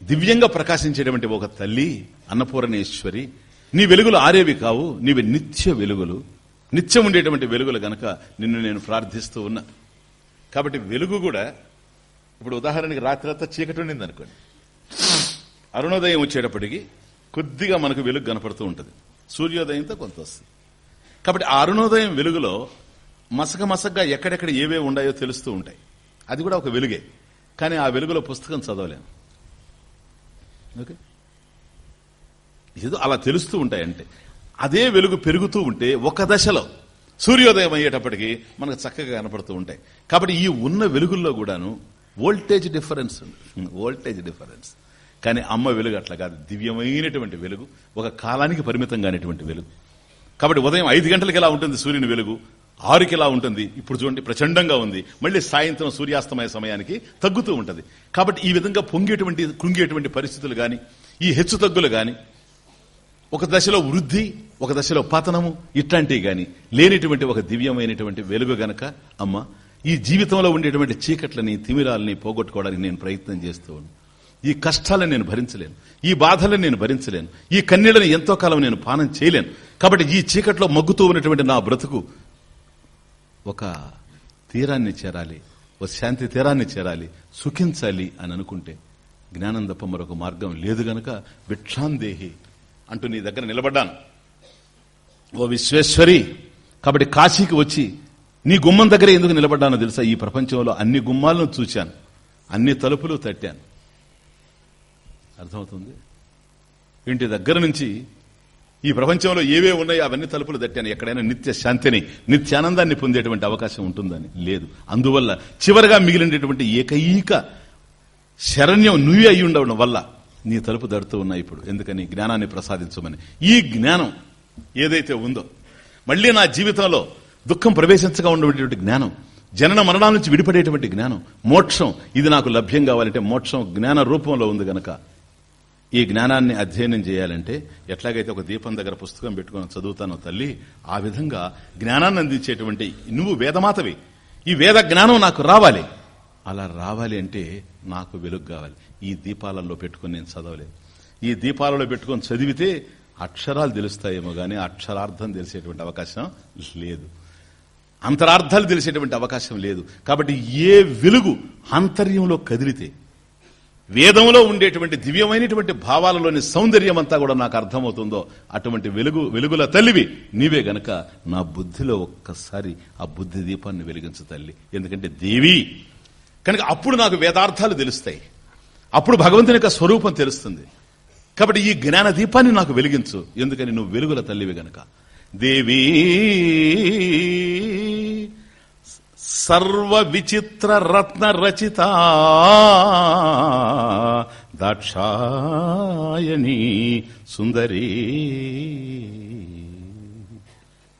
దివ్యంగా ప్రకాశించేటువంటి ఒక తల్లి అన్నపూర్ణేశ్వరి నీ వెలుగులు ఆరేవి కావు నీవి నిత్య వెలుగులు. నిత్యం ఉండేటువంటి వెలుగులు గనక నిన్ను నేను ప్రార్థిస్తూ ఉన్నా. కాబట్టి వెలుగు కూడా ఇప్పుడు ఉదాహరణకి రాత్రి చీకటి ఉండింది అనుకోండి. అరుణోదయం వచ్చేటప్పటికి కొద్దిగా మనకు వెలుగు కనపడుతూ ఉంటుంది. సూర్యోదయంతో కొంత వస్తుంది. కాబట్టి ఆ అరుణోదయం వెలుగులో మసక మసగ్గా ఎక్కడెక్కడ ఏవే ఉన్నాయో తెలుస్తూ ఉంటాయి. అది కూడా ఒక వెలుగే. కానీ ఆ వెలుగులో పుస్తకం చదవలేము. ఓకే? ఏదో అలా తెలుస్తూ ఉంటాయంటే. అదే వెలుగు పెరుగుతూ ఉంటే ఒక దశలో సూర్యోదయం అయ్యేటప్పటికి మనకు చక్కగా కనపడుతూ ఉంటాయి. కాబట్టి ఈ ఉన్న వెలుగుల్లో కూడాను వోల్టేజ్ డిఫరెన్స్ ఉంది. Voltage difference. కానీ అమ్మ వెలుగు అట్లా కాదు. దివ్యమైనటువంటి వెలుగు ఒక కాలానికి పరిమితం కానిటువంటి వెలుగు. కాబట్టి ఉదయం ఐదు గంటలకు ఎలా ఉంటుంది సూర్యుని వెలుగు? ఆరుకి ఎలా ఉంటుంది? ఇప్పుడు చూడండి ప్రచండంగా ఉంది. మళ్ళీ సాయంత్రం సూర్యాస్తమయ సమయానికి తగ్గుతూ ఉంటుంది. కాబట్టి ఈ విధంగా పొంగేటువంటి కృంగేటువంటి పరిస్థితులు కానీ ఈ హెచ్చు తగ్గులు గాని ఒక దశలో వృద్ధి ఒక దశలో పతనము ఇట్లాంటివి కానీ లేనిటువంటి ఒక దివ్యమైనటువంటి వెలుగు గనక అమ్మ ఈ జీవితంలో ఉండేటువంటి చీకట్లని తిమిరాలని పోగొట్టుకోవడానికి నేను ప్రయత్నం చేస్తూ ఈ కష్టాలను నేను భరించలేను. ఈ బాధలను నేను భరించలేను. ఈ కన్నీళ్ళని ఎంతో కాలం నేను పానం చేయలేను. కాబట్టి ఈ చీకట్లో మగ్గుతూ ఉన్నటువంటి నా బ్రతుకు ఒక తీరాన్ని చేరాలి ఒక శాంతి తీరాన్ని చేరాలి సుఖించాలి అని అనుకుంటే జ్ఞానం తప్ప మరొక మార్గం లేదు గనక భిక్షాందేహి అంటూ నీ దగ్గర నిలబడ్డాను. ఓ విశ్వేశ్వరి కాబట్టి కాశీకి వచ్చి నీ గుమ్మం దగ్గర ఎందుకు నిలబడ్డానో తెలుసా? ఈ ప్రపంచంలో అన్ని గుమ్మాలను చూశాను. అన్ని తలుపులు తట్టాను. అర్థమవుతుంది? ఇంటి దగ్గర నుంచి ఈ ప్రపంచంలో ఏవే ఉన్నాయో అవన్నీ తలుపులు తట్టాను. ఎక్కడైనా నిత్య శాంతిని నిత్యానందాన్ని పొందేటువంటి అవకాశం ఉంటుందని? లేదు. అందువల్ల చివరగా మిగిలినటువంటి ఏకైక శరణ్యం నువ్వే అయి ఉండవడం వల్ల నీ తలుపు దడుతూ ఉన్నాయి ఇప్పుడు. ఎందుకని? జ్ఞానాన్ని ప్రసాదించమని. ఈ జ్ఞానం ఏదైతే ఉందో మళ్ళీ నా జీవితంలో దుఃఖం ప్రవేశించగా ఉండేటువంటి జ్ఞానం జనన మరణాల నుంచి విడిపడేటువంటి జ్ఞానం మోక్షం ఇది నాకు లభ్యం కావాలంటే మోక్షం జ్ఞాన రూపంలో ఉంది గనక ఈ జ్ఞానాన్ని అధ్యయనం చేయాలంటే ఎట్లాగైతే ఒక దీపం దగ్గర పుస్తకం పెట్టుకుని చదువుతానో తల్లి ఆ విధంగా జ్ఞానాన్ని అందించేటువంటి నువ్వు వేదమాతవి. ఈ వేద జ్ఞానం నాకు రావాలి. అలా రావాలి అంటే నాకు వెలుగు కావాలి. ఈ దీపాలలో పెట్టుకుని నేను చదవలేదు ఈ దీపాలలో పెట్టుకొని చదివితే అక్షరాలు తెలుస్తాయేమో కానీ అక్షరార్థం తెలిసేటువంటి అవకాశం లేదు. అంతరార్థాలు తెలిసేటువంటి అవకాశం లేదు. కాబట్టి ఏ వెలుగు ఆంతర్యంలో కదిలితే వేదంలో ఉండేటువంటి దివ్యమైనటువంటి భావాలలోని సౌందర్యం అంతా కూడా నాకు అర్థమవుతుందో అటువంటి వెలుగు వెలుగుల తల్లివి నీవే గనక నా బుద్ధిలో ఒక్కసారి ఆ బుద్ధి దీపాన్ని వెలిగించు తల్లి. ఎందుకంటే దేవి కనుక అప్పుడు నాకు వేదార్థాలు తెలుస్తాయి. అప్పుడు భగవంతుని యొక్క స్వరూపం తెలుస్తుంది. కాబట్టి ఈ జ్ఞాన దీపాన్ని నాకు వెలిగించు. ఎందుకని? నువ్వు వెలుగుల తల్లివి గనక. దేవీ సర్వ విచిత్ర రత్న రచిత దాక్షాయణి సుందరి.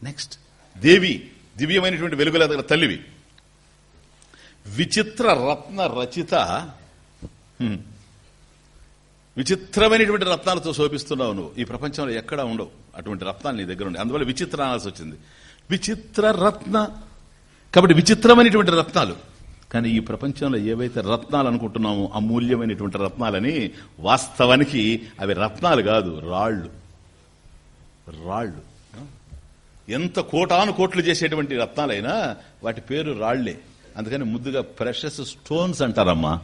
నెక్స్ట్ దేవి దివ్యమైనటువంటి వెలుగుల దగ్గర తల్లివి. విచిత్ర రత్న రచిత. విచిత్రమైనటువంటి రత్నాలతో శోభిస్తున్నావు నువ్వు. ఈ ప్రపంచంలో ఎక్కడా ఉండవు. అటువంటి రత్నాలు నీ దగ్గర ఉండే అందువల్ల విచిత్ర అనాల్సి వచ్చింది. విచిత్ర రత్న కాబట్టి విచిత్రమైనటువంటి రత్నాలు. కానీ ఈ ప్రపంచంలో ఏవైతే రత్నాలు అనుకుంటున్నామో అమూల్యమైనటువంటి రత్నాలని వాస్తవానికి అవి రత్నాలు కాదు రాళ్ళు. రాళ్ళు. ఎంత కోటాను కోట్లు చేసేటువంటి రత్నాలైనా వాటి పేరు రాళ్ళే. అందుకని ముద్దుగా ప్రెషస్ స్టోన్స్ అంటారమ్మా.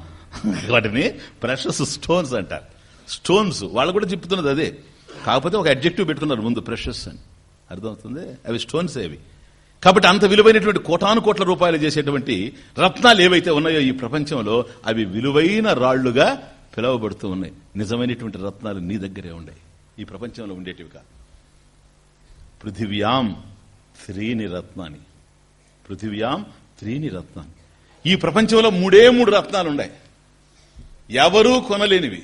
వాటిని ప్రెషస్ స్టోన్స్ అంటారు. స్టోన్స్ వాళ్ళు కూడా చెప్తున్నది అదే. కాకపోతే ఒక అడ్జెక్టివ్ పెట్టుకున్నారు ముందు ప్రెషస్ అని. అర్థమవుతుంది? అవి స్టోన్స్ అవి. కాబట్టి అంత విలువైనటువంటి కోటాను కోట్ల రూపాయలు చేసేటువంటి రత్నాలు ఏవైతే ఉన్నాయో ఈ ప్రపంచంలో అవి విలువైన రాళ్ళుగా పిలువబడుతూ ఉన్నాయి. నిజమైనటువంటి రత్నాలు నీ దగ్గరే ఉన్నాయి. ఈ ప్రపంచంలో ఉండేటివి కాదు. పృథివ్యాం త్రీని రత్నాన్ని పృథివ్యాం త్రీని రత్నాన్ని ఈ ప్రపంచంలో మూడే మూడు రత్నాలు ఉన్నాయి ఎవరూ కొనలేనివి.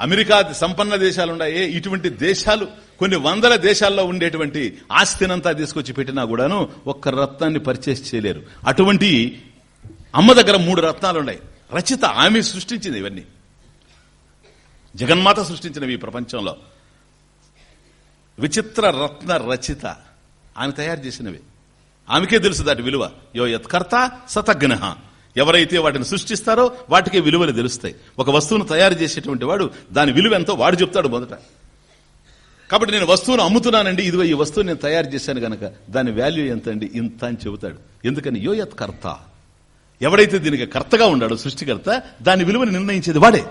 అమెరికా సంపన్న దేశాలు ఉన్నాయి ఇటువంటి దేశాలు కొన్ని వందల దేశాల్లో ఉండేటువంటి ఆస్తినంతా తీసుకొచ్చి పెట్టినా కూడాను ఒక్క రత్నాన్ని పర్చేస్ చేయలేరు. అటువంటి అమ్మ దగ్గర మూడు రత్నాలు ఉన్నాయి. రచిత ఆమె సృష్టించింది ఇవన్నీ. జగన్మాత సృష్టించినవి ఈ ప్రపంచంలో. విచిత్ర రత్న రచిత ఆమె తయారు చేసినవి. ఆమెకే తెలుసు దాటి విలువ. యో యత్కర్త సతగ్నహ ఎవరైతే వాటిని సృష్టిస్తారో వాటికే విలువలు తెలుస్తాయి. ఒక వస్తువును తయారు చేసేటువంటి వాడు దాని విలువ ఎంతో వాడు చెప్తాడు మొదట. కాబట్టి నేను వస్తువును అమ్ముతున్నానండి ఇదిగో ఈ వస్తువు నేను తయారు చేశాను గనక దాని వాల్యూ ఎంత అండి ఇంత అని చెబుతాడు. ఎందుకని? యోయత్ కర్త. ఎవడైతే దీనికి కర్తగా ఉన్నాడో సృష్టికర్త దాని విలువను నిర్ణయించేది వాడే.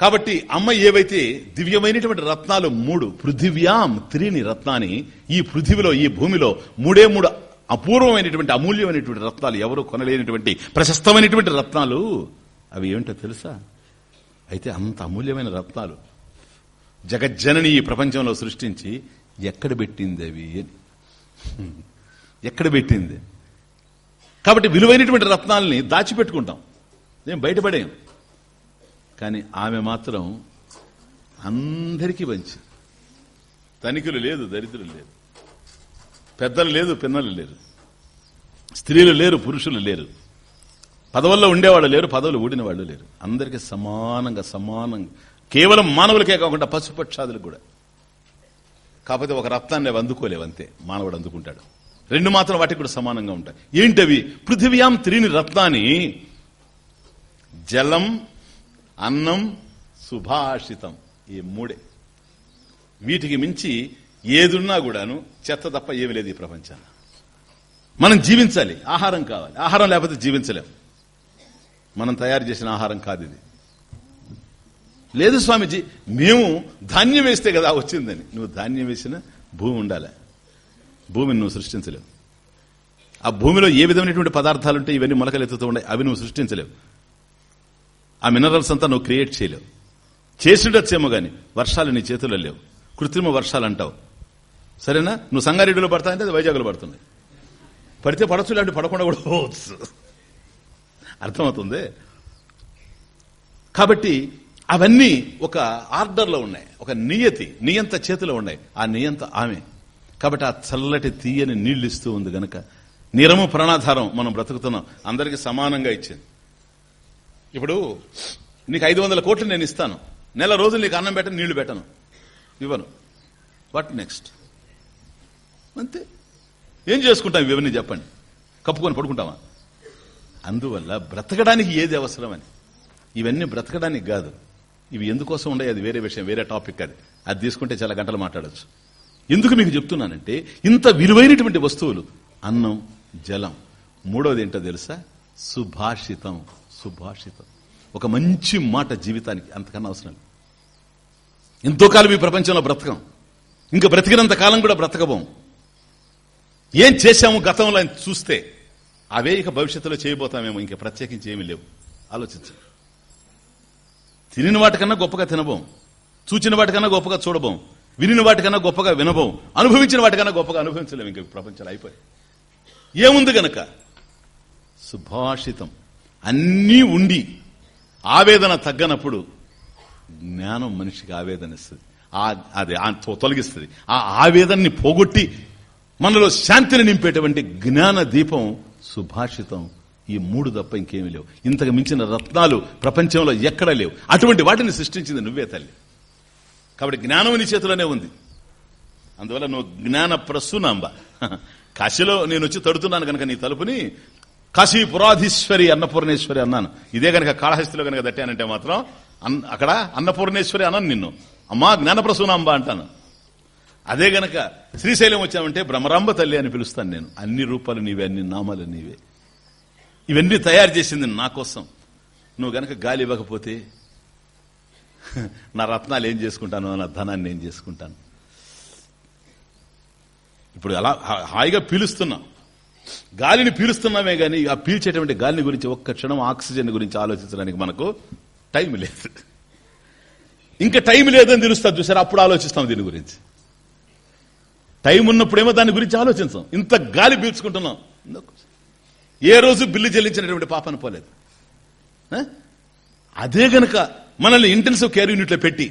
కాబట్టి అమ్మ ఏవైతే దివ్యమైనటువంటి రత్నాలు మూడు పృథివ్యాం త్రీని రత్నాన్ని ఈ పృథివిలో ఈ భూమిలో మూడే మూడు అపూర్వమైనటువంటి అమూల్యమైనటువంటి రత్నాలు ఎవరు కొనలేనటువంటి ప్రశస్తమైనటువంటి రత్నాలు అవి ఏమిటో తెలుసా? అయితే అంత అమూల్యమైన రత్నాలు జగజ్జనని ఈ ప్రపంచంలో సృష్టించి ఎక్కడ పెట్టింది అవి అని. ఎక్కడ పెట్టింది? కాబట్టి విలువైనటువంటి రత్నాల్ని దాచిపెట్టుకుంటాం. నేను బయటపడేం కానీ ఆమె మాత్రం అందరికీ మంచి. తనిఖీలు లేదు దరిద్రులు లేదు. పెద్దలు లేదు పిన్నలు లేరు. స్త్రీలు లేరు పురుషులు లేరు. పదవుల్లో ఉండేవాళ్ళు లేరు పదవులు ఊడిన వాళ్ళు లేరు. అందరికీ సమానంగా సమానంగా కేవలం మానవులకే కాకుండా పశుపక్షాదులకు కూడా. కాకపోతే ఒక రక్తాన్ని అవి అందుకోలేవు అంతే. మానవుడు అందుకుంటాడు. రెండు మాత్రం వాటికి కూడా సమానంగా ఉంటాయి. ఏంటవి? పృథివ్యాం త్రీని రత్నాన్ని జలం అన్నం సుభాషితం. ఈ మూడే. వీటికి మించి ఏదున్నా కూడాను చెత్త తప్ప ఏమి లేదు ఈ ప్రపంచాన్ని మనం జీవించాలి. ఆహారం కావాలి. ఆహారం లేకపోతే జీవించలేం. మనం తయారు చేసిన ఆహారం కాదు ఇది. లేదు స్వామిజీ మేము ధాన్యం వేస్తే కదా వచ్చిందని. నువ్వు ధాన్యం వేసిన భూమి ఉండాలి. భూమిని నువ్వు సృష్టించలేవు. ఆ భూమిలో ఏ విధమైనటువంటి పదార్థాలు ఉంటే ఇవన్నీ మొలకలెత్తుతూ ఉన్నాయి అవి నువ్వు సృష్టించలేవు. ఆ మినరల్స్ అంతా నువ్వు క్రియేట్ చేయలేవు. చేసిండొచ్చేమో గాని వర్షాలు నీ చేతుల్లో లేవు. కృత్రిమ వర్షాలు అంటావు సరేనా? నువ్వు సంగారెడ్డిలో పడతాయంటే అది వైజాగ్లో పడుతుంది. పడితే పడచ్చు ఇలాంటి పడకుండా కూడా పోవచ్చు. అర్థమవుతుంది? కాబట్టి అవన్నీ ఒక ఆర్డర్లో ఉన్నాయి. ఒక నియతి నియంత చేతిలో ఉన్నాయి. ఆ నియంత ఆమె. కాబట్టి ఆ చల్లటి తీయని నీళ్ళు ఇస్తూ ఉంది గనక. నిరము ప్రాణాధారం మనం బ్రతుకుతున్నాం. అందరికీ సమానంగా ఇచ్చింది. ఇప్పుడు నీకు ఐదు వందల కోట్లు నేను ఇస్తాను. నెల రోజులు నీకు అన్నం పెట్టను నీళ్ళు పెట్టను. ఇవ్వను. వాట్ నెక్స్ట్ అంతే. ఏం చేసుకుంటాం ఇవన్నీ చెప్పండి. కప్పుకొని పడుకుంటామా? అందువల్ల బ్రతకడానికి ఏది అవసరమని. ఇవన్నీ బ్రతకడానికి కాదు. ఇవి ఎందుకోసం ఉండే అది వేరే విషయం వేరే టాపిక్ అది. అది తీసుకుంటే చాలా గంటలు మాట్లాడచ్చు. ఎందుకు మీకు చెప్తున్నానంటే ఇంత విలువైనటువంటి వస్తువులు అన్నం జలం. మూడవది ఏంటో తెలుసా? సుభాషితం సుభాషితం. ఒక మంచి మాట జీవితానికి అంతకన్నా అవసరం ఎంతో కాలం ఈ ప్రపంచంలో బ్రతకం. ఇంకా బ్రతికినంత కాలం కూడా బ్రతకబోం. ఏం చేశాము గతంలో చూస్తే అవే ఇక భవిష్యత్తులో చేయబోతామేమో ఇంకా ప్రత్యేకించి ఏమీ లేవు. ఆలోచించండి తినిన వాటికన్నా గొప్పగా తినబోం. చూచిన వాటికన్నా గొప్పగా చూడబోం. వినిన వాటికన్నా గొప్పగా వినబోం. అనుభవించిన వాటికన్నా గొప్పగా అనుభవించలేము ఇంకా ప్రపంచంలో అయిపోయి. ఏముంది గనక? సుభాషితం. అన్నీ ఉండి ఆవేదన తగ్గనప్పుడు జ్ఞానం మనిషికి ఆవేదన ఇస్తుంది ఆ- అది ఆ తొలగిస్తుంది. ఆ ఆవేదనని పోగొట్టి మనలో శాంతిని నింపేటువంటి జ్ఞాన దీపం సుభాషితం. ఈ మూడు తప్ప ఇంకేమీ లేవు. ఇంతకు మించిన రత్నాలు ప్రపంచంలో ఎక్కడా లేవు. అటువంటి వాటిని సృష్టించింది నువ్వే తల్లి. కాబట్టి జ్ఞానం నీ చేతిలోనే ఉంది. అందువల్ల నువ్వు జ్ఞాన ప్రసూనాంబ. కాశీలో నేను వచ్చి తడుతున్నాను కనుక నీ తలుపుని కాశీ పురాధీశ్వరి అన్నపూర్ణేశ్వరి అన్నాను. ఇదే కనుక కాళహస్తిలో కనుక దట్టానంటే మాత్రం అక్కడ అన్నపూర్ణేశ్వరి అన్నాను నిన్ను. అమ్మా జ్ఞాన ప్రసూనాంబ అంటాను. అదే గనక శ్రీశైలం వచ్చామంటే భ్రమరాంబ తల్లి అని పిలుస్తాను నేను. అన్ని రూపాలు నీవే అన్ని నామాలు నీవే. ఇవన్నీ తయారు చేసింది నా కోసం. నువ్వు గనక గాలి ఇవ్వకపోతే నా రత్నాలు ఏం చేసుకుంటాను నా ధనాన్ని ఏం చేసుకుంటాను? ఇప్పుడు అలా హాయిగా పీలుస్తున్నాం. గాలిని పీలుస్తున్నామే కానీ ఆ పీల్చేటువంటి గాలిని గురించి ఒక్క క్షణం ఆక్సిజన్ గురించి ఆలోచించడానికి మనకు టైం లేదు. ఇంకా టైం లేదని తెలుస్తుంది చూసారా అప్పుడు ఆలోచిస్తాం దీని గురించి. టైం ఉన్నప్పుడేమో దాని గురించి ఆలోచించాం. ఇంత గాలి పీల్చుకుంటున్నాం. ఏ రోజు బిల్లు చెల్లించినటువంటి పాపను పోలేదు అదే గనక మనల్ని ఇంటెన్సివ్ కేర్ యూనిట్లో పెట్టి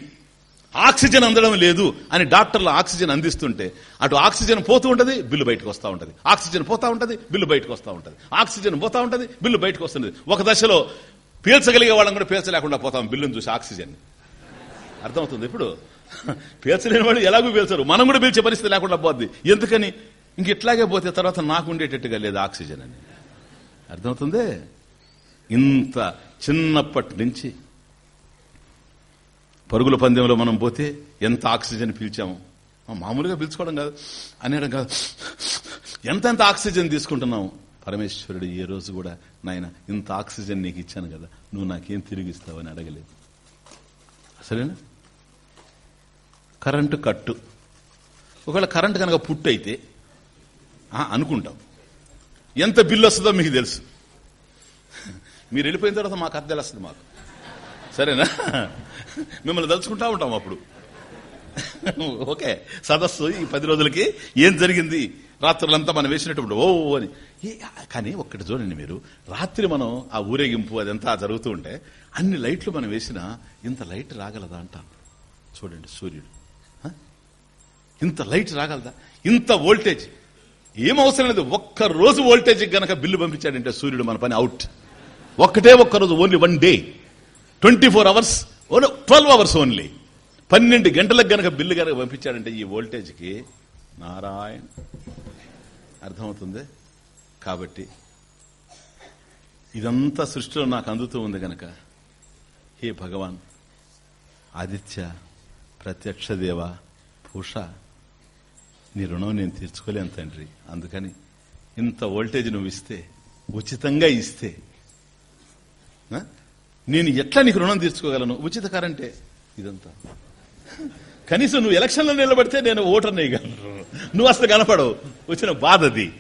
ఆక్సిజన్ అందడం లేదు అని డాక్టర్లు ఆక్సిజన్ అందిస్తుంటే అటు ఆక్సిజన్ పోతూ ఉంటుంది బిల్లు బయటకు వస్తూ ఉంటుంది. ఆక్సిజన్ పోతా ఉంటుంది బిల్లు బయటకు వస్తూ ఉంటుంది. ఆక్సిజన్ పోతా ఉంటుంది బిల్లు బయటకు వస్తుంది. ఒక దశలో పీల్చగలిగే వాళ్ళని కూడా పీల్చలేకుండా పోతాం బిల్లును చూసి ఆక్సిజన్. అర్థమవుతుంది ఇప్పుడు? పీల్చలేని వాళ్ళు ఎలాగో పీల్చరు మనం కూడా పీల్చే పరిస్థితి లేకుండా పోద్ది. ఎందుకని? ఇంక ఇట్లాగే పోతే తర్వాత నాకు ఉండేటట్టుగా లేదు ఆక్సిజన్ అని. అర్థమవుతుంది? ఇంత చిన్నప్పటి నుంచి పరుగుల పందెంలో మనం పోతే ఎంత ఆక్సిజన్ పీల్చాము? మామూలుగా పీల్చుకోవడం కాదు. అనేయడం కాదు. ఎంత ఎంత ఆక్సిజన్ తీసుకుంటున్నాము? పరమేశ్వరుడు ఏ రోజు కూడా నాయన ఇంత ఆక్సిజన్ నీకు ఇచ్చాను కదా. నువ్వు నాకేం తిరిగిస్తావని అడగలేదు. సరేనా? కరెంటు కట్టు. ఒకవేళ కరెంటు కనుక పుట్టు అయితే అనుకుంటాం. ఎంత బిల్లు వస్తుందో మీకు తెలుసు. మీరు వెళ్ళిపోయిన తర్వాత మాకు అర్థం వస్తుంది మాకు. సరేనా? మిమ్మల్ని తలుచుకుంటా ఉంటాం అప్పుడు. ఓకే సదస్సు ఈ పది రోజులకి ఏం జరిగింది? రాత్రులంతా మనం వేసినటువంటి ఓ అని. ఏ- కానీ ఒక్కటి చూడండి మీరు. రాత్రి మనం ఆ ఊరేగింపు అదంతా జరుగుతూ ఉంటే అన్ని లైట్లు మనం వేసినా ఇంత లైట్ రాగలదా అంటాం చూడండి సూర్యుడు. ఇంత లైట్ రాగలదా? ఇంత వోల్టేజ్. ఏం అవసరం లేదు. ఒక్క రోజు వోల్టేజ్ గనక బిల్లు పంపించాడంటే సూర్యుడు మన పని అవుట్. ఒక్కటే ఒక్క రోజు only one day. Twenty four hours twelve hours only. పన్నెండు గంటలకు గనక బిల్లు గనక పంపించాడంటే ఈ వోల్టేజ్కి నారాయణ. అర్థమవుతుంది? కాబట్టి ఇదంతా సృష్టిలో నాకు అందుతూ ఉంది గనక. హే భగవాన్ ఆదిత్య ప్రత్యక్ష దేవ పూష నీ రుణం నేను తీర్చుకోలేను తండ్రి. అందుకని ఇంత వోల్టేజ్ నువ్వు ఇస్తే ఉచితంగా ఇస్తే ఆ? నేను ఎట్లా నీకు రుణం తీర్చుకోగలను? ఉచిత కరెంటే ఇదంతా. కనీసం నువ్వు ఎలక్షన్లో నిలబడితే నేను ఓటర్ నేయగలను నువ్వు అసలు కనపడవు. వచ్చిన బాధ అది.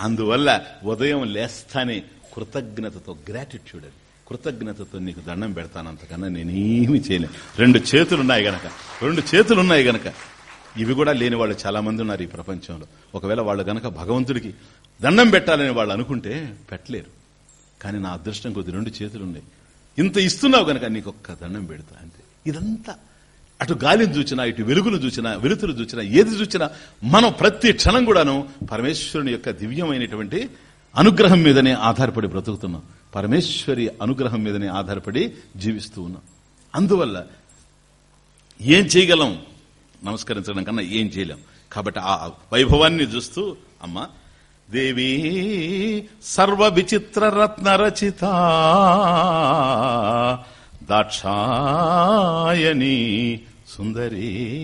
అందువల్ల ఉదయం లేస్తానే కృతజ్ఞతతో గ్రాటిట్యూడ్ అది కృతజ్ఞతతో నీకు దండం పెడతాను. అంతకన్నా నేనేమి చేయలేను. రెండు చేతులు ఉన్నాయి గనక. రెండు చేతులు ఉన్నాయి గనక. ఇవి కూడా లేని వాళ్ళు చాలామంది ఉన్నారు ఈ ప్రపంచంలో. ఒకవేళ వాళ్ళు గనక భగవంతుడికి దండం పెట్టాలని వాళ్ళు అనుకుంటే పెట్టలేరు. కానీ నా అదృష్టం కొద్ది రెండు చేతులు ఉన్నాయి. ఇంత ఇస్తున్నావు గనక నీకు ఒక్క దండం పెడతా అంతే. ఇదంతా అటు గాలిని చూచినా ఇటు వెలుగును చూచినా వెలుతురు చూచినా ఏది చూచినా మనం ప్రతి క్షణం కూడాను పరమేశ్వరుని యొక్క దివ్యమైనటువంటి అనుగ్రహం మీదనే ఆధారపడి బ్రతుకుతున్నాం. పరమేశ్వరి అనుగ్రహం మీదనే ఆధారపడి జీవిస్తూ ఉన్నాం. అందువల్ల ఏం చేయగలం? నమస్కరించడం కన్నా ఏం చేయలేం. కాబట్టి ఆ వైభవాన్ని చూస్తూ అమ్మ దేవీ సర్వ విచిత్ర రత్న రచిత దాక్షాయణి సుందరీ.